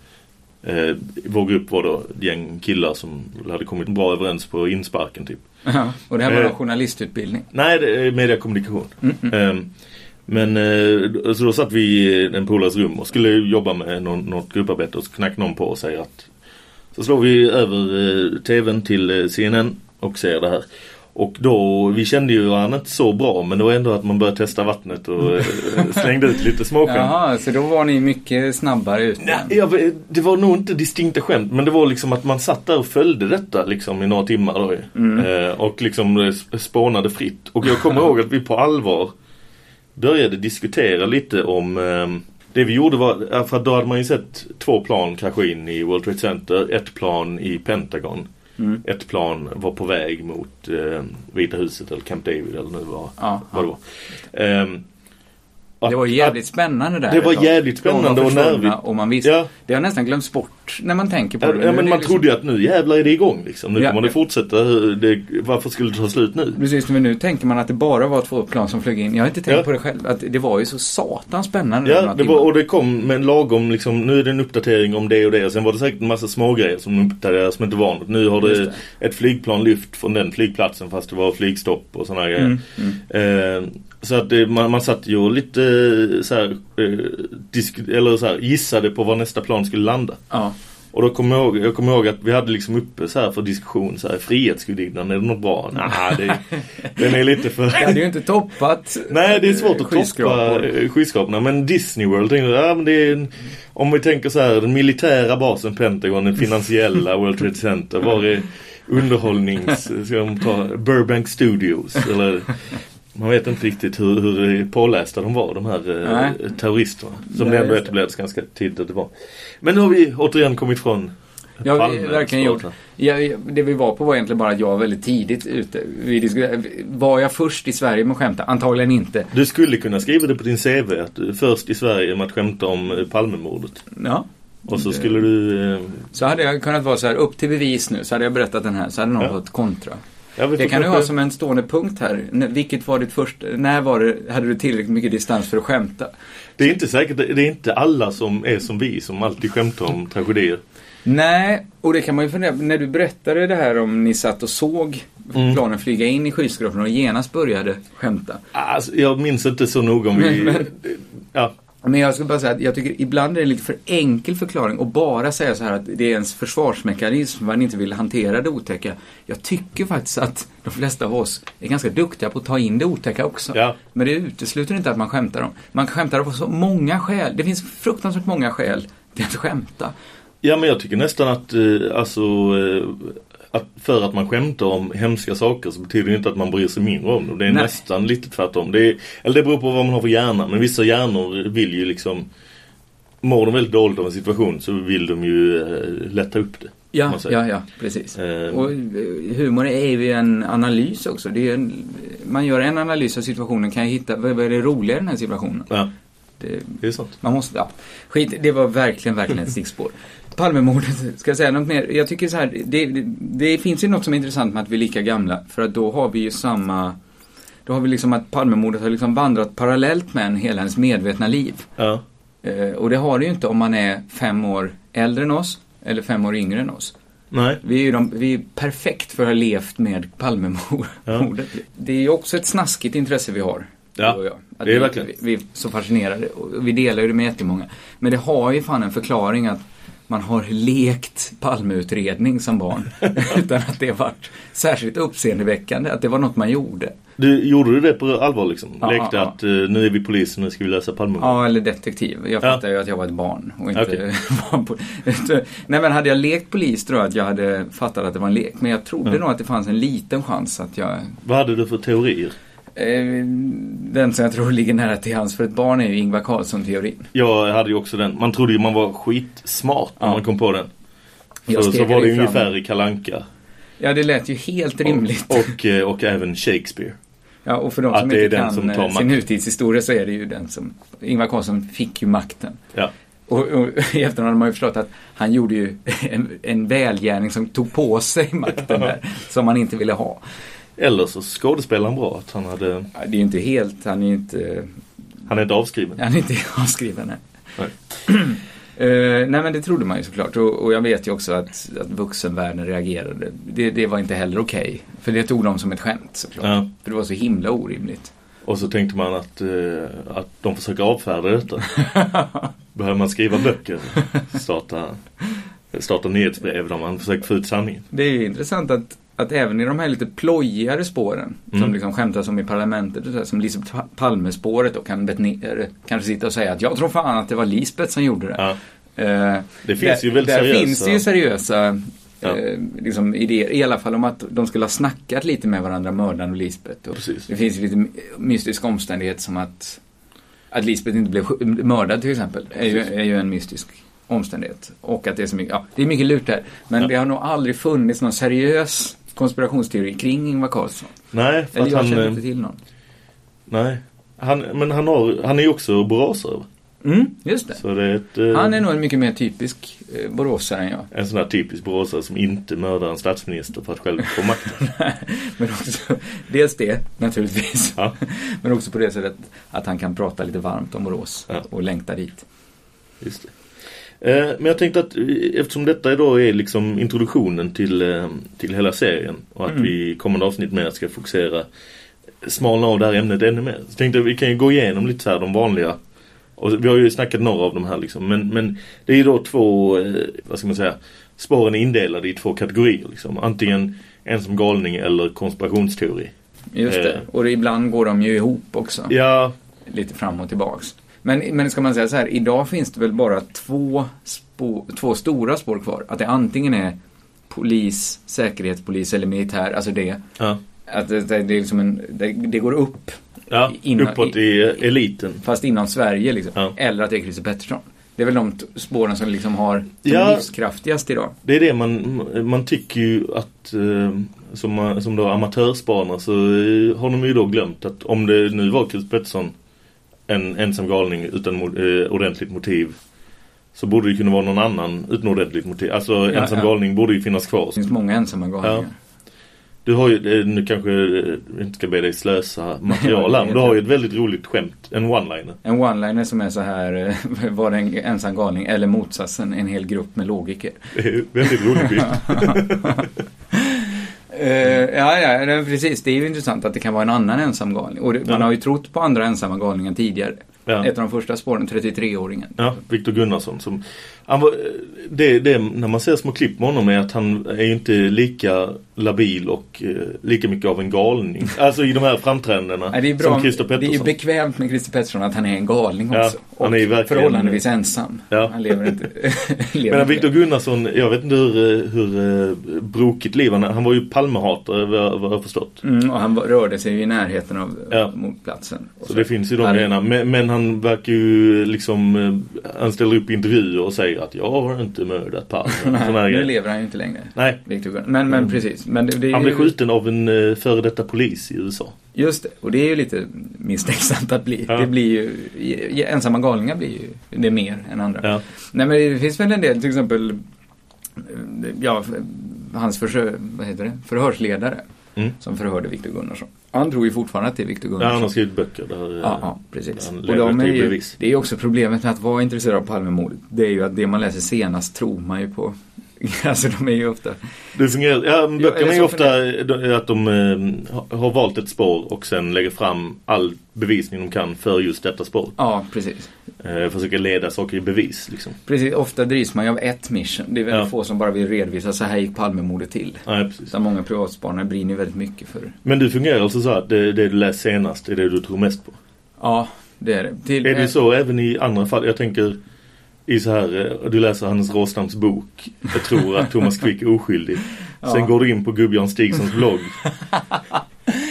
Speaker 4: Eh, vår grupp var då ett gäng killar som hade kommit bra överens på insparken typ.
Speaker 5: Ja, och det här var
Speaker 4: Eh.
Speaker 5: journalistutbildning.
Speaker 4: Nej, det är mediekommunikation.
Speaker 5: Mm,
Speaker 4: Ehm, men eh, så då satt vi i en polares rum och skulle jobba med någon, något grupparbete och så knackade någon på och säger att så slår vi över eh, tvn till eh, CNN och ser det här. Och då, vi kände ju varandra inte så bra men det var ändå att man började testa vattnet och eh, slängde ut lite småskämt.
Speaker 5: Jaha, så då var ni mycket snabbare ute.
Speaker 4: Nej, vet- det var nog inte distinkta skämt men det var liksom att man satt där och följde detta liksom i några timmar då.
Speaker 5: Mm.
Speaker 4: eh, Och liksom eh, sp- spånade fritt. Och jag kommer ihåg att vi på allvar började diskutera lite om det vi gjorde var, ja, för då hade man ju sett två plan krascha in i World Trade Center, ett plan i Pentagon.
Speaker 5: Mm.
Speaker 4: Ett plan var på väg mot eh, Vita huset eller Camp David eller nu vad,
Speaker 5: Ja,
Speaker 4: vad det var. Ehm, att-
Speaker 5: Det var jävligt spännande där.
Speaker 4: Det var jävligt spännande och nervigt.
Speaker 5: Och man visste.
Speaker 4: Ja.
Speaker 5: Det har nästan glömts bort när man tänker på
Speaker 4: Ja,
Speaker 5: det.
Speaker 4: ja men
Speaker 5: det
Speaker 4: man
Speaker 5: liksom-
Speaker 4: trodde ju att nu jävlar är det igång liksom. Nu
Speaker 5: Ja.
Speaker 4: kommer det fortsätta. Det, varför skulle det ta slut nu?
Speaker 5: Precis, men nu tänker man att det bara var två plan som flög in. Jag har inte tänkt
Speaker 4: Ja.
Speaker 5: på det själv. Att det var ju så satans spännande.
Speaker 4: Ja, det var, och det kom med en lagom liksom, nu är det en uppdatering om det och det. Och sen var det säkert en massa små grejer som uppdaterades som inte var något. Nu har
Speaker 5: Just
Speaker 4: det, ett flygplan lyft från den flygplatsen fast det var flygstopp och sådana grejer.
Speaker 5: Mm,
Speaker 4: Eh, så att det, man, man satt ju och lite eh, så här, eh, disk, eller så här, gissade på var nästa plan skulle landa.
Speaker 5: Ja.
Speaker 4: Och då kommer jag ihåg, jag kommer ihåg att vi hade liksom uppe så här för diskussion så här, Frihetsgudinnan, är det något bra? Nej, det, den är lite för...
Speaker 5: Det hade ju inte toppat
Speaker 4: Nej, det är svårt att
Speaker 5: skyskrapor.
Speaker 4: toppa eh, skyskraporna. Men Disney World, tänkte ja, men det är en, om vi tänker så här, den militära basen Pentagon, den finansiella World Trade Center, var är underhållnings, ska de ta Burbank Studios eller man vet inte riktigt hur, hur pålästa de var, de här eh,
Speaker 5: Nej.
Speaker 4: terroristerna. Som
Speaker 5: Nej,
Speaker 4: det ändå etablerades ganska tidigt att det var. Men nu har vi återigen kommit från
Speaker 5: Ja,
Speaker 4: Palme,
Speaker 5: verkligen gjort. Ja, det vi var på var egentligen bara att jag var väldigt tidigt ute. Vi var jag först i Sverige med att skämta? Antagligen inte.
Speaker 4: Du skulle kunna skriva det på din CV att du är först i Sverige med att skämta om eh, Palmemordet.
Speaker 5: Ja.
Speaker 4: Och så skulle du... Eh,
Speaker 5: Så hade jag kunnat vara så här, upp till bevis nu, så hade jag berättat den här, så hade någon
Speaker 4: Ja.
Speaker 5: fått kontra.
Speaker 4: Ja,
Speaker 5: Det kan du ha som en stående punkt här. Vilket var ditt första, när var det, hade du tillräckligt mycket distans för att skämta?
Speaker 4: Det är inte säkert, det är inte alla som är som vi som alltid skämtar om tragedier.
Speaker 5: Nej, och det kan man ju fundera När du berättade det här om ni satt och såg
Speaker 4: Mm.
Speaker 5: planen flyga in i skyskrapan och genast började skämta.
Speaker 4: Alltså, jag minns inte så noga om vi...
Speaker 5: Men- men-
Speaker 4: Ja,
Speaker 5: Men jag skulle bara säga att jag tycker ibland är det en lite för enkel förklaring att bara säga så här att det är ens försvarsmekanism, man inte vill hantera det otäcka. Jag tycker faktiskt att de flesta av oss är ganska duktiga på att ta in det otäcka också.
Speaker 4: Ja.
Speaker 5: Men det utesluter inte att man skämtar om. Man skämtar på så många skäl. Det finns fruktansvärt många skäl till att skämta.
Speaker 4: Ja men jag tycker nästan att eh, alltså eh, att för att man skämtar om hemska saker så betyder det inte att man bryr sig mindre om dem. Det är
Speaker 5: Nej.
Speaker 4: nästan lite tvärtom. Det är, eller det beror på vad man har för hjärna. Men vissa hjärnor vill ju liksom Mår de väldigt dåligt av en situation så vill de ju eh, lätta upp det.
Speaker 5: Ja, ja, ja, precis.
Speaker 4: Eh,
Speaker 5: Och humor är ju en analys också. Det är en, man gör en analys av situationen, kan jag hitta, vad är det roliga i den här situationen?
Speaker 4: Ja,
Speaker 5: Det,
Speaker 4: det är sant.
Speaker 5: man måste, ja. Skit, det var verkligen, verkligen ett stickspår. Palmemordet, ska jag säga något mer? Jag tycker så här, det, det, det finns ju något som är intressant med att vi är lika gamla. För att då har vi ju samma, då har vi liksom att Palmemordet har liksom vandrat parallellt med en hela ens medvetna liv.
Speaker 4: Ja.
Speaker 5: Eh, och det har det ju inte om man är fem år äldre än oss, eller fem år yngre än oss.
Speaker 4: Nej.
Speaker 5: Vi är ju de, vi är perfekt för att ha levt med Palmemordet.
Speaker 4: Ja.
Speaker 5: Det är ju också ett snaskigt intresse vi har.
Speaker 4: Ja,
Speaker 5: och jag. Att
Speaker 4: det är
Speaker 5: vi,
Speaker 4: verkligen.
Speaker 5: Vi, vi är så fascinerade och vi delar ju det med jättemånga. Men det har ju fan en förklaring att man har lekt Palmeutredning som barn. utan att det varit särskilt uppseendeväckande, att det var något man gjorde.
Speaker 4: Du, gjorde du det på allvar liksom?
Speaker 5: Ja,
Speaker 4: Lekte
Speaker 5: ja, ja.
Speaker 4: att eh, nu är vi polis och nu ska vi lösa Palmemordet?
Speaker 5: Ja, eller detektiv. Jag
Speaker 4: Ja.
Speaker 5: fattar ju att jag var ett barn och inte
Speaker 4: Okej.
Speaker 5: var på... Nej men hade jag lekt polis tror jag att jag hade fattat att det var en lek. Men jag trodde
Speaker 4: Ja.
Speaker 5: nog att det fanns en liten chans att jag...
Speaker 4: Vad hade du för teorier?
Speaker 5: Eh, den som jag tror ligger nära till hans för ett barn är ju Ingvar Carlsson-teorin.
Speaker 4: Jag hade ju också den. Man trodde ju man var skitsmart när
Speaker 5: Ja.
Speaker 4: man kom på den. Så, så var det
Speaker 5: ju
Speaker 4: ungefär i Kalanka
Speaker 5: Ja, det lät ju helt rimligt.
Speaker 4: Och, och, eh, och även Shakespeare.
Speaker 5: ja, och för de som inte kan
Speaker 4: som
Speaker 5: eh, sin
Speaker 4: makten.
Speaker 5: nutidshistoria så är det ju den som... Ingvar Carlsson fick ju makten.
Speaker 4: Ja.
Speaker 5: Och, och i efterhand har man ju förstått att han gjorde ju en, en välgärning som tog på sig makten där. som han inte ville ha.
Speaker 4: Eller så skådespelade han bra. Att han, hade,
Speaker 5: Det är inte helt, han är inte,
Speaker 4: han är inte avskriven.
Speaker 5: han är inte avskriven. Nej.
Speaker 4: Nej.
Speaker 5: Eh, nej men det trodde man ju såklart och, och jag vet ju också att, att vuxenvärlden reagerade. Det, det var inte heller okej. För det tog de som ett skämt såklart.
Speaker 4: Ja.
Speaker 5: För det var så himla orimligt.
Speaker 4: Och så tänkte man att, eh, att de försöker avfärda detta. Behöver man skriva böcker? Starta, starta nyhetsbrev där man försöker få ut sanningen.
Speaker 5: Det är ju intressant att, att även i de här lite plojigare spåren
Speaker 4: Mm.
Speaker 5: som liksom skämtas om i parlamentet och så här, som Lisbeth Palme-spåret och kan Bettner kanske sitta och säga att jag tror fan att det var Lisbeth som gjorde det.
Speaker 4: Ja.
Speaker 5: Eh,
Speaker 4: Det finns
Speaker 5: där,
Speaker 4: ju väldigt
Speaker 5: där
Speaker 4: seriösa-
Speaker 5: finns det ju seriösa
Speaker 4: Ja.
Speaker 5: eh, liksom idéer, i alla fall om att de skulle ha snackat lite med varandra, mördaren och Lisbeth. Och
Speaker 4: Precis.
Speaker 5: Det finns ju lite mystisk omständighet som att, att Lisbeth inte blev mördad till exempel, är ju, är ju en mystisk omständighet. Och att det är så mycket, ja, det är mycket lurt där. Men
Speaker 4: Ja.
Speaker 5: det har nog aldrig funnits någon seriös konspirationsteori kring Ingvar Carlsson.
Speaker 4: Nej, för
Speaker 5: Eller
Speaker 4: att
Speaker 5: jag
Speaker 4: han...
Speaker 5: känner
Speaker 4: eh,
Speaker 5: inte till någon.
Speaker 4: Nej. Han, men han, har, han är ju också boråsare.
Speaker 5: Mm, just det.
Speaker 4: Det är ett, eh,
Speaker 5: Han är nog en mycket mer typisk eh, boråsare än jag.
Speaker 4: en sån här typisk boråsare som inte mördar en statsminister för att själv få makten.
Speaker 5: Men också, dels det naturligtvis.
Speaker 4: Ja.
Speaker 5: Men också på det sättet att han kan prata lite varmt om Borås
Speaker 4: Ja.
Speaker 5: och längta dit.
Speaker 4: Just det. Eh, Men jag tänkte att eh, eftersom detta då är liksom introduktionen till, eh, till hela serien och att
Speaker 5: Mm.
Speaker 4: vi i kommande avsnitt mer ska fokusera smalna av det här ämnet ännu mer. Så tänkte jag att vi kan ju gå igenom lite så här de vanliga och vi har ju snackat några av de här liksom. Men, men det är ju då två, vad ska man säga, spåren är indelade i två kategorier liksom. Antingen ensam galning eller konspirationsteori.
Speaker 5: Just det. Och det, ibland går de ju ihop också.
Speaker 4: Ja,
Speaker 5: Lite fram och tillbaks. Men, men ska man säga så här, idag finns det väl bara två, spår, två stora spår kvar. Att det antingen är polis, säkerhetspolis eller militär, alltså det.
Speaker 4: ja,
Speaker 5: Att det, det är liksom en, det, det går upp
Speaker 4: ja
Speaker 5: Innan-
Speaker 4: uppåt i eliten.
Speaker 5: fast inom Sverige liksom.
Speaker 4: Ja.
Speaker 5: Eller att det är Christer Pettersson. Det är väl de spåren som liksom har
Speaker 4: Ja.
Speaker 5: livskraftigast idag.
Speaker 4: Det är det man, man tycker ju att eh, som, som då amatörspanare så eh, har de ju då glömt att om det nu var Chris Pettersson en ensam galning utan eh, ordentligt motiv så borde det kunna vara någon annan utan ordentligt motiv. Alltså
Speaker 5: Ja,
Speaker 4: ensam
Speaker 5: ja.
Speaker 4: galning borde ju finnas kvar.
Speaker 5: Det finns många ensamma galningar.
Speaker 4: Ja. Du har ju, eh, nu kanske eh, jag inte ska be dig slösa material här, men du har ju ett väldigt roligt skämt, en one-liner.
Speaker 5: En one-liner som är så här, eh, var det en ensam galning eller motsatsen, en hel grupp med logiker.
Speaker 4: Väldigt roligt bild.
Speaker 5: Eh, ja, ja, precis. Det är ju intressant att det kan vara en annan ensam galning. Och det, man
Speaker 4: Ja.
Speaker 5: har ju trott på andra ensamma galningar tidigare.
Speaker 4: Ja.
Speaker 5: Ett av de första spåren, 33-åringen.
Speaker 4: Ja, Viktor Gunnarsson. Som, var, det, det, när man ser små klipp med honom är att han är inte lika labil och eh, lika mycket av en galning. Alltså i de här framträdandena.
Speaker 5: Nej, det är bra.
Speaker 4: Som Christer
Speaker 5: Det är ju
Speaker 4: Pettersson.
Speaker 5: bekvämt med Christer Pettersson att han är en galning
Speaker 4: Ja,
Speaker 5: också.
Speaker 4: han är
Speaker 5: och
Speaker 4: verkligen-
Speaker 5: förhållandevis ensam.
Speaker 4: Ja.
Speaker 5: Han lever inte... lever
Speaker 4: Men Viktor Gunnarsson, jag vet inte hur, eh, hur eh, brokigt liv han Han var ju Palmehatare vad jag har förstått.
Speaker 5: Mm, och han var- rörde sig ju i närheten av
Speaker 4: Ja.
Speaker 5: mordplatsen. Och
Speaker 4: Så det finns ju de grejerna. Men, men han verkar ju liksom, eh, han ställer upp intervjuer och säger att jag har inte mördat Palme.
Speaker 5: Nu lever han ju inte längre.
Speaker 4: Nej.
Speaker 5: Victor. Men, men precis. Men det, det är
Speaker 4: Han
Speaker 5: ju,
Speaker 4: blev skjuten av en eh, före detta polis i USA.
Speaker 5: Just det. Och det är ju lite misstänksamt att bli.
Speaker 4: Ja.
Speaker 5: Det blir ju, ensamma galningar blir ju det mer än andra.
Speaker 4: Ja.
Speaker 5: Nej men det finns väl en del, till exempel, eh, ja, hans försö, vad heter det? förhörsledare.
Speaker 4: Mm.
Speaker 5: Som förhörde Viktor Gunnarsson. Han tror ju fortfarande att det är Viktor
Speaker 4: Ja,
Speaker 5: Gunnarsson.
Speaker 4: han har skrivit böcker där.
Speaker 5: Ja, ja, precis.
Speaker 4: Han
Speaker 5: Och de är ju, det är ju också problemet med att vara intresserad av Palmemordet. Det är ju att det man läser senast tror man ju på. Alltså de är ju ofta...
Speaker 4: Det fungerar, ja, men böckerna är
Speaker 5: så
Speaker 4: ofta eh, att de eh, har- valt ett spår och sen lägger fram all bevisning de kan för just detta spår.
Speaker 5: Ja, precis.
Speaker 4: Eh, försöker leda saker i bevis liksom.
Speaker 5: Precis, ofta drivs man ju av ett mission. Det är väldigt
Speaker 4: Ja.
Speaker 5: få som bara vill redovisa så här gick Palmemordet till.
Speaker 4: Nej, precis.
Speaker 5: Utan många privatspanare brinner ju väldigt mycket för
Speaker 4: Men du fungerar alltså så att det, det du läst senast är det du tror mest på?
Speaker 5: Ja, det är det. Till,
Speaker 4: Är det så även i andra fall? Jag tänker i så här, eh, du läser Hannes Råstams bok. Jag tror att Thomas Quick är oskyldig. Sen
Speaker 5: Ja.
Speaker 4: går du in på Gubbjörn Stigssons blogg.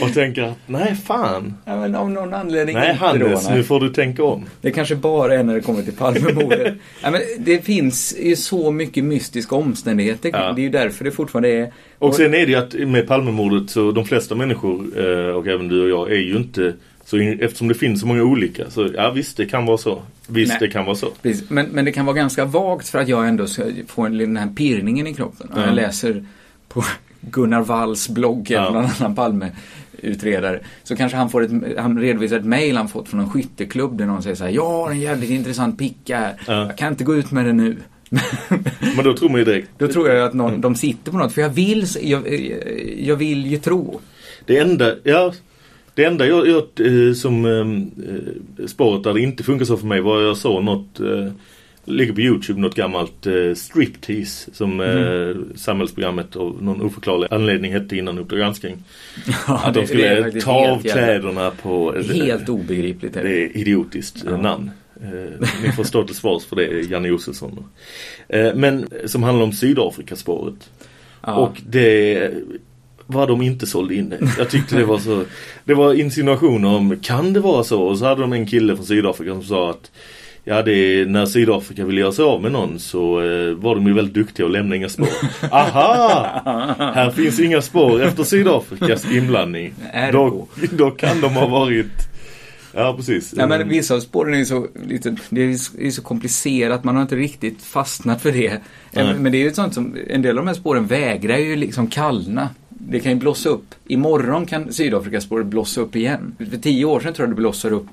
Speaker 4: och tänker att nej fan.
Speaker 5: Ja, men av någon anledning
Speaker 4: Nej
Speaker 5: inte
Speaker 4: Hannes,
Speaker 5: då, nej.
Speaker 4: nu får du tänka om.
Speaker 5: Det kanske bara är när det kommer till Palmemordet. ja, men det finns ju så mycket mystiska omständigheter.
Speaker 4: Ja.
Speaker 5: Det är ju därför det fortfarande är...
Speaker 4: Och sen är det ju att med Palmemordet så de flesta människor eh, och även du och jag är ju inte så eftersom det finns så många olika så ja visst det kan vara så. Visst
Speaker 5: Nej.
Speaker 4: det kan vara så.
Speaker 5: Precis. Men, men det kan vara ganska vagt för att jag ändå ska få en, den här pirrningen i kroppen.
Speaker 4: Ja.
Speaker 5: jag läser på Gunnar Walls blogg eller
Speaker 4: Ja.
Speaker 5: någon annan Palme-utredare. Så kanske han, får ett, han redovisar ett mail han fått från en skytteklubb där någon säger så här. Jag har en jävligt intressant picka här.
Speaker 4: Ja.
Speaker 5: Jag kan inte gå ut med den nu.
Speaker 4: Men då tror man ju direkt.
Speaker 5: Då tror jag att någon, de sitter på något. För jag vill, jag, jag vill ju tro.
Speaker 4: Det enda, ja, det enda jag, jag eh, som eh, spåret där det inte funkar så för mig var jag såg något eh, ligger på Youtube något gammalt eh, striptease som eh, samhällsprogrammet av någon oförklarlig anledning hette innan Uppdrag granskning. att
Speaker 5: det-
Speaker 4: de skulle ta av kläderna på
Speaker 5: Helt obegripligt. Är
Speaker 4: det
Speaker 5: det.
Speaker 4: är idiotiskt
Speaker 5: Ja.
Speaker 4: namn. Eh, ni får stå till svars för det, Janne Josefsson. Eh, men som handlar om Sydafrikaspåret.
Speaker 5: Ja.
Speaker 4: Och det var de inte sålde in det. Jag tyckte det var så Det var insinuationer om kan det vara så? Och så hade de en kille från Sydafrika som sa att Ja det är, när Sydafrika ville göra sig av med någon så eh, var de ju väldigt duktiga och lämnade inga spår. Aha! Här finns inga spår efter Sydafrikas inblandning. Då, då kan de ha varit Ja precis.
Speaker 5: Nej men vissa av spåren är ju så, lite, det är så- är så komplicerat, man har inte riktigt fastnat för det.
Speaker 4: Nej.
Speaker 5: Men det är ju sånt som, en del av de här spåren vägrar ju liksom kallna. Det kan ju blossa upp. Imorgon kan Sydafrikaspåret blossa upp igen. För tio år sedan tror jag det blossar upp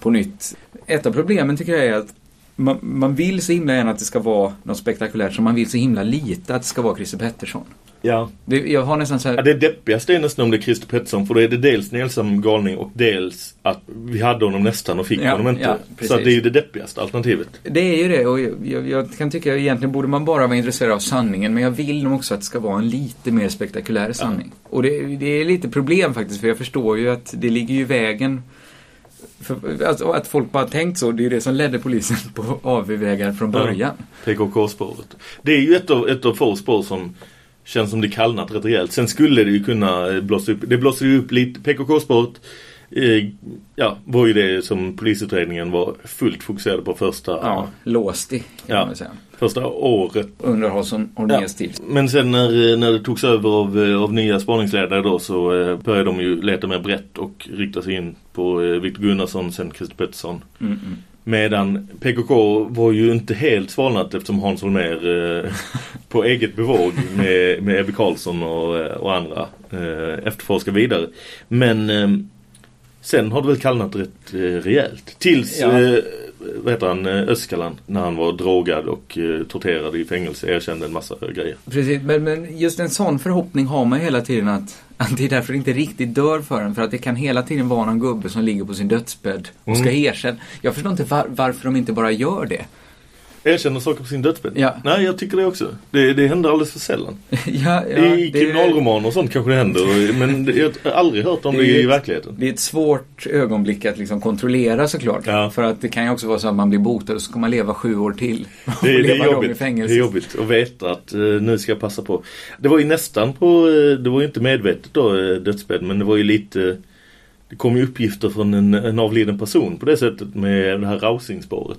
Speaker 5: på nytt. Ett av problemen tycker jag är att man, man vill så himla gärna att det ska vara något spektakulärt, så man vill så himla lite att det ska vara Christer Pettersson.
Speaker 4: Ja.
Speaker 5: Det, jag har nästan så här...
Speaker 4: Ja, det deppigaste är nästan om det är Christer Pettersson för då är det dels en ensam galning och dels att vi hade honom nästan och fick
Speaker 5: Ja,
Speaker 4: honom inte.
Speaker 5: ja,
Speaker 4: så det är ju det deppigaste alternativet.
Speaker 5: Det är ju det och jag, jag, jag kan tycka egentligen borde man bara vara intresserad av sanningen men jag vill nog också att det ska vara en lite mer spektakulär sanning. Och det, det är lite problem faktiskt för jag förstår ju att det ligger ju i vägen för, alltså, att folk bara tänkt så, det är ju det som ledde polisen på avvägar från början.
Speaker 4: PKK-spåret. Det är ju ett av, ett av få spår som känns som det kallnat rätt rejält. Sen skulle det ju kunna eh, blossa upp. Det blossade ju upp lite. PKK-spåret eh, ja, var ju det som polisutredningen var fullt fokuserad på första,
Speaker 5: Ja, låst i kan
Speaker 4: Ja.
Speaker 5: man säga.
Speaker 4: första året.
Speaker 5: Under Holson Holmérs tid.
Speaker 4: Men sen när, när det togs över av, eh, av nya spaningsledare då så eh, började de ju leta mer brett och rikta sig in på eh, Viktor Gunnarsson, sen Christer Pettersson.
Speaker 5: Mm, mm.
Speaker 4: Medan PKK var ju inte helt svalnat eftersom Hans Holmér eh, på eget bevåg med, med Ebbe Karlsson och, eh, och andra eh, efterforskar vidare. Men eh, sen har det väl kallnat rätt eh, rejält. Tills
Speaker 5: Ja.
Speaker 4: Vad heter han, eh, Öskalan, när han var drogad och eh, torterad i fängelse, erkände en massa grejer.
Speaker 5: Precis, men, men just en sån förhoppning har man hela tiden att, att det är därför det inte riktigt dör för en. För att det kan hela tiden vara någon gubbe som ligger på sin dödsbädd och ska
Speaker 4: Mm.
Speaker 5: erkänna. Jag förstår inte var, varför de inte bara gör det.
Speaker 4: Erkänner saker på sin dödsbädd?
Speaker 5: Ja.
Speaker 4: Nej, jag tycker det också. Det, det händer alldeles för sällan.
Speaker 5: ja, ja,
Speaker 4: I
Speaker 5: det-
Speaker 4: kriminalromaner och sånt kanske det händer, men det, jag har aldrig hört om det,
Speaker 5: Det är
Speaker 4: i
Speaker 5: ett-
Speaker 4: verkligheten.
Speaker 5: Det är ett svårt ögonblick att liksom kontrollera såklart. För att det kan ju också vara så att man blir botad och så ska man leva sju år till.
Speaker 4: Det, det, är
Speaker 5: dem i
Speaker 4: jobbigt. det är jobbigt att veta att eh, nu ska jag passa på. Det var ju nästan på, eh, det var ju inte medvetet då eh, dödsbädd men det var ju lite Det kom ju uppgifter från en, en avliden person på det sättet med det här Rausing-spåret.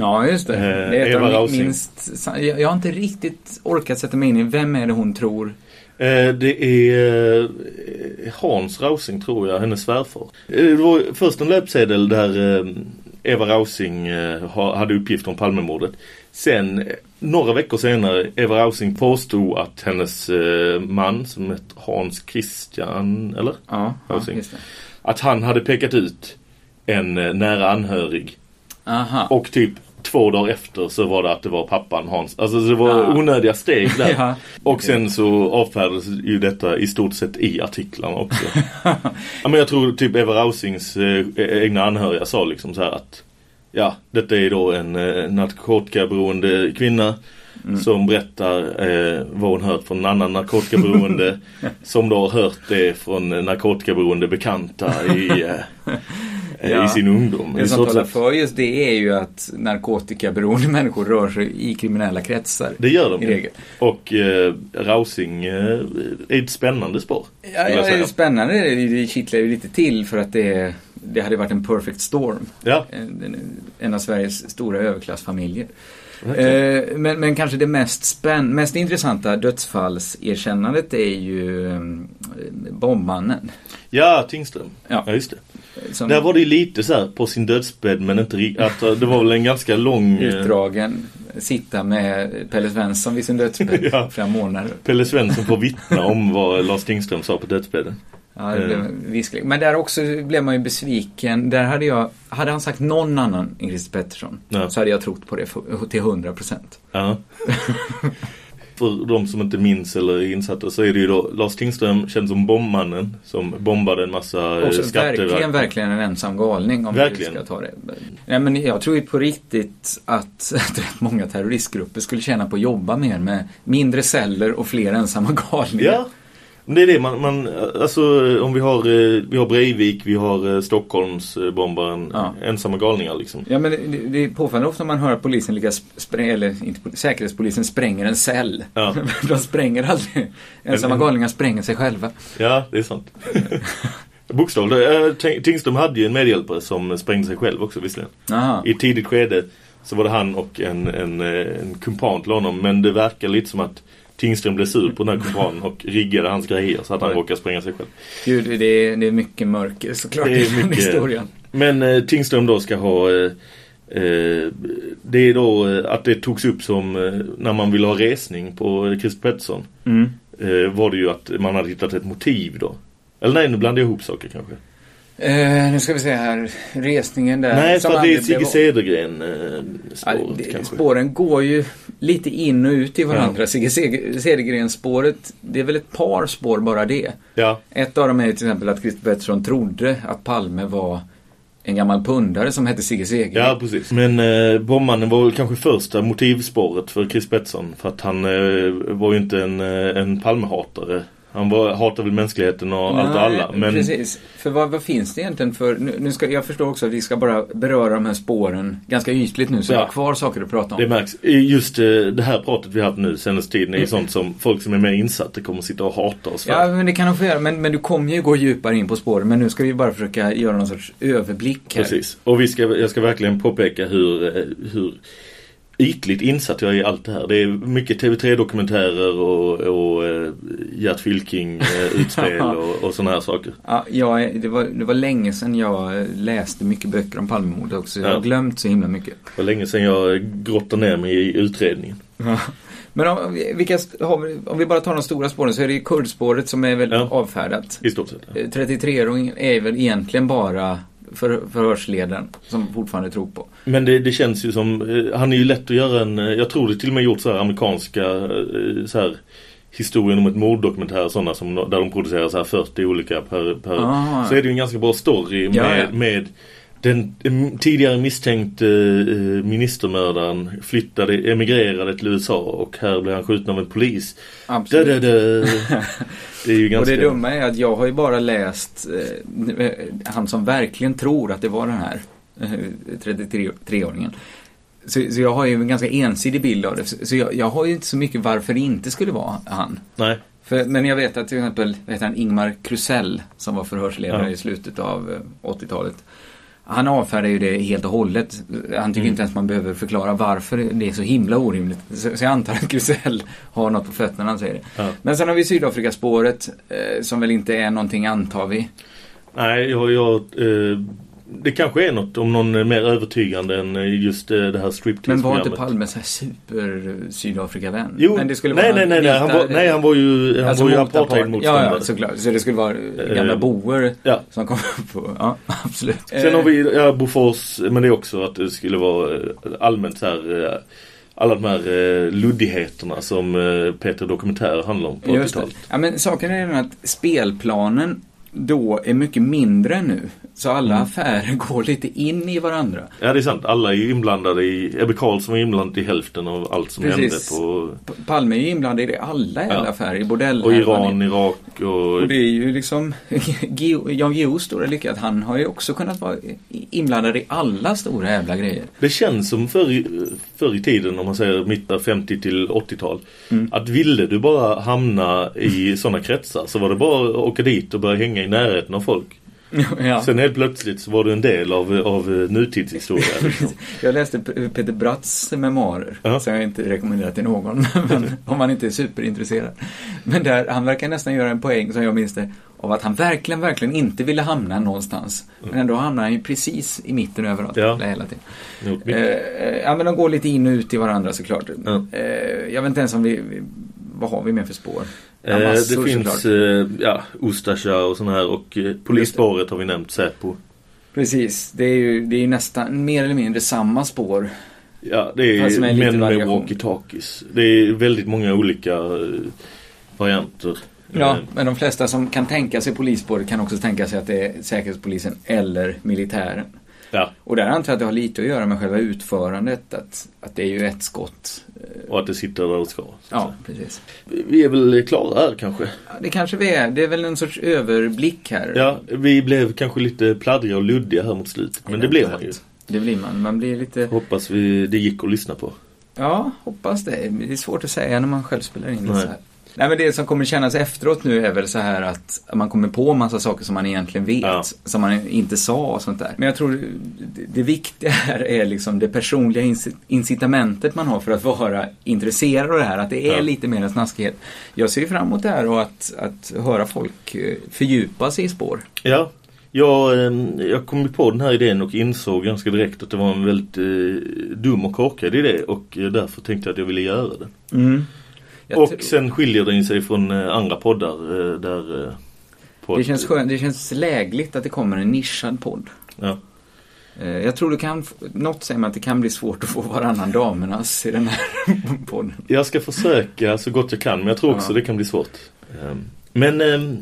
Speaker 5: Ja, just det.
Speaker 4: Eh,
Speaker 5: det är ett
Speaker 4: Eva
Speaker 5: av de minst... Jag har inte riktigt orkat sätta mig in i vem är det hon tror.
Speaker 4: Eh, det är eh, Hans Rausing tror jag, hennes svärfar. Det var först en löpsedel där Eva Rausing ha- hade uppgifter om Palmemordet. Sen, några veckor senare, Eva Rausing påstod att hennes man, som hette Hans Christian, eller?
Speaker 5: Ja,
Speaker 4: Rausing.
Speaker 5: just det.
Speaker 4: Att han hade pekat ut en nära anhörig.
Speaker 5: Aha.
Speaker 4: Och typ två dagar efter så var det att det var pappan Hans. Alltså det var
Speaker 5: Ja.
Speaker 4: onödiga steg där.
Speaker 5: Ja.
Speaker 4: Och sen så avfärdades ju detta i stort sett i artiklarna också. ja, men jag tror typ Eva Rausings eh, egna anhöriga sa liksom så här att Ja, detta är då en eh, narkotikaberoende kvinna
Speaker 5: Mm.
Speaker 4: som berättar eh, vad hon hört från en annan narkotikaberoende som då har hört det från narkotikaberoende bekanta i, eh,
Speaker 5: Ja.
Speaker 4: i sin ungdom.
Speaker 5: Det som talar för just det är ju att narkotikaberoende människor rör sig i kriminella kretsar.
Speaker 4: Det gör de
Speaker 5: I regel.
Speaker 4: Och eh, Rausing eh, är ett spännande spår.
Speaker 5: Ja, ja, det är spännande. Det kittlar ju lite till för att det, det hade varit en perfect storm.
Speaker 4: Ja.
Speaker 5: En, en, av Sveriges stora överklassfamiljer.
Speaker 4: Verkligen.
Speaker 5: Eh, men, men kanske det mest, spänn, mest intressanta dödsfallserkännandet är ju um, bombmannen.
Speaker 4: Ja, Tingström.
Speaker 5: Ja.
Speaker 4: just det.
Speaker 5: Som-
Speaker 4: Där var det ju lite så här på sin dödsbädd men inte riktigt. Att eh, det var väl en ganska lång... eh,
Speaker 5: Utdragen, sitta med Pelle Svensson vid sin dödsbädd
Speaker 4: Ja.
Speaker 5: flera månader.
Speaker 4: Pelle Svensson får vittna om vad Lars Tingström sa på dödsbädden.
Speaker 5: Ja, det blev
Speaker 4: Eh,
Speaker 5: viskling. Men där också blev man ju besviken. Där hade jag, hade han sagt någon annan än Christer Pettersson
Speaker 4: Ja.
Speaker 5: så hade jag trott på det för, till 100 procent.
Speaker 4: Ja. För de som inte minns eller är insatta så är det ju då Lars Tingström känd som bombmannen som bombade en massa eh,
Speaker 5: Också
Speaker 4: skatteverk.
Speaker 5: verkligen, verkligen en ensam galning om
Speaker 4: Verkligen.
Speaker 5: vi ska ta det. Nej, men jag tror ju på riktigt att, att rätt många terroristgrupper skulle tjäna på att jobba mer med mindre celler och fler ensamma galningar.
Speaker 4: Ja, men det är det man, man alltså om vi har, eh, vi har Breivik, vi har eh, Stockholmsbombaren,
Speaker 5: Ja.
Speaker 4: ensamma galningar liksom.
Speaker 5: Ja men det, det är påfallande ofta man hör att polisen lyckas spränga, eller inte, pol- säkerhetspolisen spränger en cell.
Speaker 4: Ja.
Speaker 5: De spränger aldrig. Ensamma
Speaker 4: En-
Speaker 5: galningar spränger sig själva.
Speaker 4: Ja, det är sant. Bokstavligt. Äh, Tingström hade ju en medhjälpare som sprängde sig själv också visserligen.
Speaker 5: Aha.
Speaker 4: I ett tidigt skede så var det han och en, en, eh, en kumpan till honom. Men det verkar lite som att Tingström blev sur på den här kumpanen och riggade hans grejer så att han råkade spränga sig själv.
Speaker 5: Gud, det är, det är mycket mörker såklart
Speaker 4: Det
Speaker 5: i
Speaker 4: är
Speaker 5: den
Speaker 4: mycket-
Speaker 5: historien.
Speaker 4: Men eh, Tingström då ska ha eh, eh, Det är då eh, att det togs upp som eh, när man ville ha resning på eh, Christer Pettersson.
Speaker 5: Mm.
Speaker 4: Var det ju att man hade hittat ett motiv då. Eller nej, nu blandar jag ihop saker kanske.
Speaker 5: Eh, nu ska vi se här. Resningen där.
Speaker 4: nej, för det är Sigge. Cedergren eh,
Speaker 5: Ja,
Speaker 4: spåret
Speaker 5: det-
Speaker 4: kanske.
Speaker 5: Spåren går ju lite in och ut i varandra. Sigge Seg- Cedergren-spåret, det är väl ett par spår bara det.
Speaker 4: Ja.
Speaker 5: Ett av dem är till exempel att Christer Pettersson trodde att Palme var en gammal pundare som hette Sigge Segergren.
Speaker 4: Ja, precis. Men eh, bombmannen var kanske första motivspåret för Chris Pettersson. För att han eh, var ju inte en, eh, en Palmehatare. Han var, hatade väl mänskligheten och allt och alla. Men
Speaker 5: Precis. För vad, vad finns det egentligen för... Nu, nu ska, jag förstår också att vi ska bara beröra de här spåren ganska ytligt nu så
Speaker 4: Ja.
Speaker 5: vi har kvar saker att prata om.
Speaker 4: det märks. Just eh, det här pratet vi har haft nu senaste tiden är ju sånt som folk som är mer insatta kommer att sitta och hata oss för.
Speaker 5: Ja, men det kan de få göra. Men, men du kommer ju gå djupare in på spåren. Men nu ska vi bara försöka göra någon sorts överblick här.
Speaker 4: Precis. Och vi ska, jag ska verkligen påpeka hur, eh, hur ytligt insatt jag är i allt det här. Det är mycket TV3-dokumentärer och, och eh, Gert Fylking-utspel och, och sådana här saker.
Speaker 5: Ja, jag, det, var, det var länge sedan jag läste mycket böcker om Palmemordet också. Jag har
Speaker 4: Ja.
Speaker 5: glömt så himla mycket.
Speaker 4: Det var länge sedan jag grottade ner mig i utredningen.
Speaker 5: Men om, vilka, har om vi bara tar de stora spåren så är det ju kurdspåret som är väl avfärdat.
Speaker 4: I stort sett.
Speaker 5: Eh, 33 är väl egentligen bara för, förhörsledaren som fortfarande tror på.
Speaker 4: Men det, det känns ju som, eh, han är ju lätt att göra en, eh, jag tror det till och med gjort så här amerikanska eh, så här historien om ett morddokumentär sådana som där de producerar så här 40 olika per, per
Speaker 5: Ah.
Speaker 4: så är det ju en ganska bra story med,
Speaker 5: Ja, ja.
Speaker 4: med den tidigare misstänkte ministermördaren flyttade, emigrerade till USA och här blev han skjuten av en polis.
Speaker 5: Absolut.
Speaker 4: Det, det, det, det är ju ganska...
Speaker 5: Och det dumma är att jag har ju bara läst eh, han som verkligen tror att det var den här eh, 33-åringen. Så, så jag har ju en ganska ensidig bild av det. Så, så jag, jag har ju inte så mycket varför det inte skulle vara han.
Speaker 4: Nej.
Speaker 5: För, men jag vet att till exempel vet han, Ingmar Krusell som var förhörsledare
Speaker 4: Ja.
Speaker 5: i slutet av eh, 80-talet. Han avfärdar ju det helt och hållet. Han tycker
Speaker 4: Mm.
Speaker 5: inte ens man behöver förklara varför det är så himla orimligt. Så, så jag antar att Krusell har något på fötterna när han säger det.
Speaker 4: Ja.
Speaker 5: Men sen har vi Sydafrikaspåret eh, som väl inte är någonting antar vi.
Speaker 4: Nej, jag, jag, eh, det kanske är något om någon mer övertygande än eh, just eh, det här
Speaker 5: Men var inte. Palme så här super Sydafrikavän?
Speaker 4: Jo,
Speaker 5: Men det skulle
Speaker 4: nej,
Speaker 5: vara
Speaker 4: nej, nej, nej, han var, nej, han var ju, han
Speaker 5: Alltså
Speaker 4: var ju
Speaker 5: mot apart-
Speaker 4: apartheidmotståndare.
Speaker 5: Ja, ja, såklart. Så det skulle vara gamla
Speaker 4: Eh,
Speaker 5: boer
Speaker 4: ja.
Speaker 5: som kom på, ja, absolut.
Speaker 4: Sen har vi ja, Bofors, men det är också att det skulle vara eh, allmänt så här eh, alla de här eh, luddigheterna som eh, Peter Dokumentär handlar om på
Speaker 5: Just det.
Speaker 4: 80-talet.
Speaker 5: Ja, men saken är den att spelplanen då är mycket mindre nu. Så alla
Speaker 4: Mm.
Speaker 5: affärer går lite in i varandra.
Speaker 4: Ja, det är sant. Alla är ju inblandade i, Ebbe Karlsson var inblandad i hälften av allt som
Speaker 5: Precis.
Speaker 4: hände på,
Speaker 5: P- Palme är inblandad i alla jävla
Speaker 4: Ja.
Speaker 5: affärer. I bordell
Speaker 4: och Iran, Irak och...
Speaker 5: Och det är ju liksom Jan Guillous stora lycka att han har ju också kunnat vara inblandad i alla stora jävla grejer.
Speaker 4: Det känns som förr förr i tiden, om man säger mitten 50 till 80-tal.
Speaker 5: Mm.
Speaker 4: Att ville du bara hamna i sådana kretsar så var det bara att åka dit och börja hänga i närheten av folk.
Speaker 5: Ja.
Speaker 4: Sen helt plötsligt så var du en del av, av nutidshistoria. Liksom.
Speaker 5: Jag läste Peter Bratts memoarer,
Speaker 4: Ja.
Speaker 5: som jag inte rekommenderar till någon, men om man inte är superintresserad. Men där, han verkar nästan göra en poäng, som jag minns det, av att han verkligen, verkligen inte ville hamna någonstans. Men ändå hamnar han ju precis i mitten överallt,
Speaker 4: Ja.
Speaker 5: hela tiden.
Speaker 4: Jo,
Speaker 5: Eh, ja, men de går lite in och ut i varandra såklart.
Speaker 4: Ja.
Speaker 5: Eh, jag vet inte ens om vi vad har vi mer för spår? Ja,
Speaker 4: Eh, det finns eh, ja, Ustasja och sådana här och eh, polisspåret har vi nämnt, Säpo.
Speaker 5: Precis, det är ju det är nästan mer eller mindre samma spår.
Speaker 4: Ja, det är män med walkie-talkies. Det är väldigt många olika varianter.
Speaker 5: Ja, men de flesta som kan tänka sig polisspåret kan också tänka sig att det är Säkerhetspolisen eller militären.
Speaker 4: Ja,
Speaker 5: Och där antar jag att det har lite att göra med själva utförandet, att, att det är ju ett skott.
Speaker 4: Och att det sitter där det ska.
Speaker 5: Ja, precis.
Speaker 4: Vi är väl klara här kanske.
Speaker 5: Ja, det kanske vi är. Det är väl en sorts överblick här.
Speaker 4: Ja, vi blev kanske lite pladdriga och luddiga här mot slutet. Men det blev man ju.
Speaker 5: Det blir man. Man blir lite...
Speaker 4: Hoppas vi det gick att lyssna på.
Speaker 5: Ja, hoppas det. Det är svårt att säga när man själv spelar in det så här. Nej men det som kommer kännas efteråt nu är väl så här att man kommer på massa saker som man egentligen vet.
Speaker 4: Ja.
Speaker 5: Som man inte sa och sånt där. Men jag tror det, det viktiga här är liksom det personliga inci- incitamentet man har för att vara intresserad av det här. Att det är
Speaker 4: Ja.
Speaker 5: lite mer än snaskighet. Jag ser ju fram emot det här och att, att höra folk eh, fördjupa sig i spår.
Speaker 4: Ja, jag, eh, jag kom på den här idén och insåg ganska direkt att det var en väldigt eh, dum och korkad idé och eh, därför tänkte jag att jag ville göra det.
Speaker 5: Mm. Jag
Speaker 4: och sen skiljer den sig från eh, andra poddar eh, där eh, på
Speaker 5: Det känns skönt, det känns lägligt att det kommer en nischad podd.
Speaker 4: Ja.
Speaker 5: Jag tror det kan, något säger man att det kan bli svårt att få varannan damernas i den här podden.
Speaker 4: Jag ska försöka så gott jag kan men jag tror också
Speaker 5: Ja.
Speaker 4: det kan bli svårt. Ehm, Men ehm,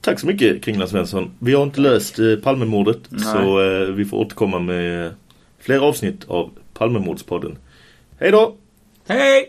Speaker 4: tack så mycket Kringland Svensson. Vi har inte löst Palmemordet
Speaker 5: Nej.
Speaker 4: så vi får återkomma med fler avsnitt av Palmemordspodden. Hej då!
Speaker 5: Hej!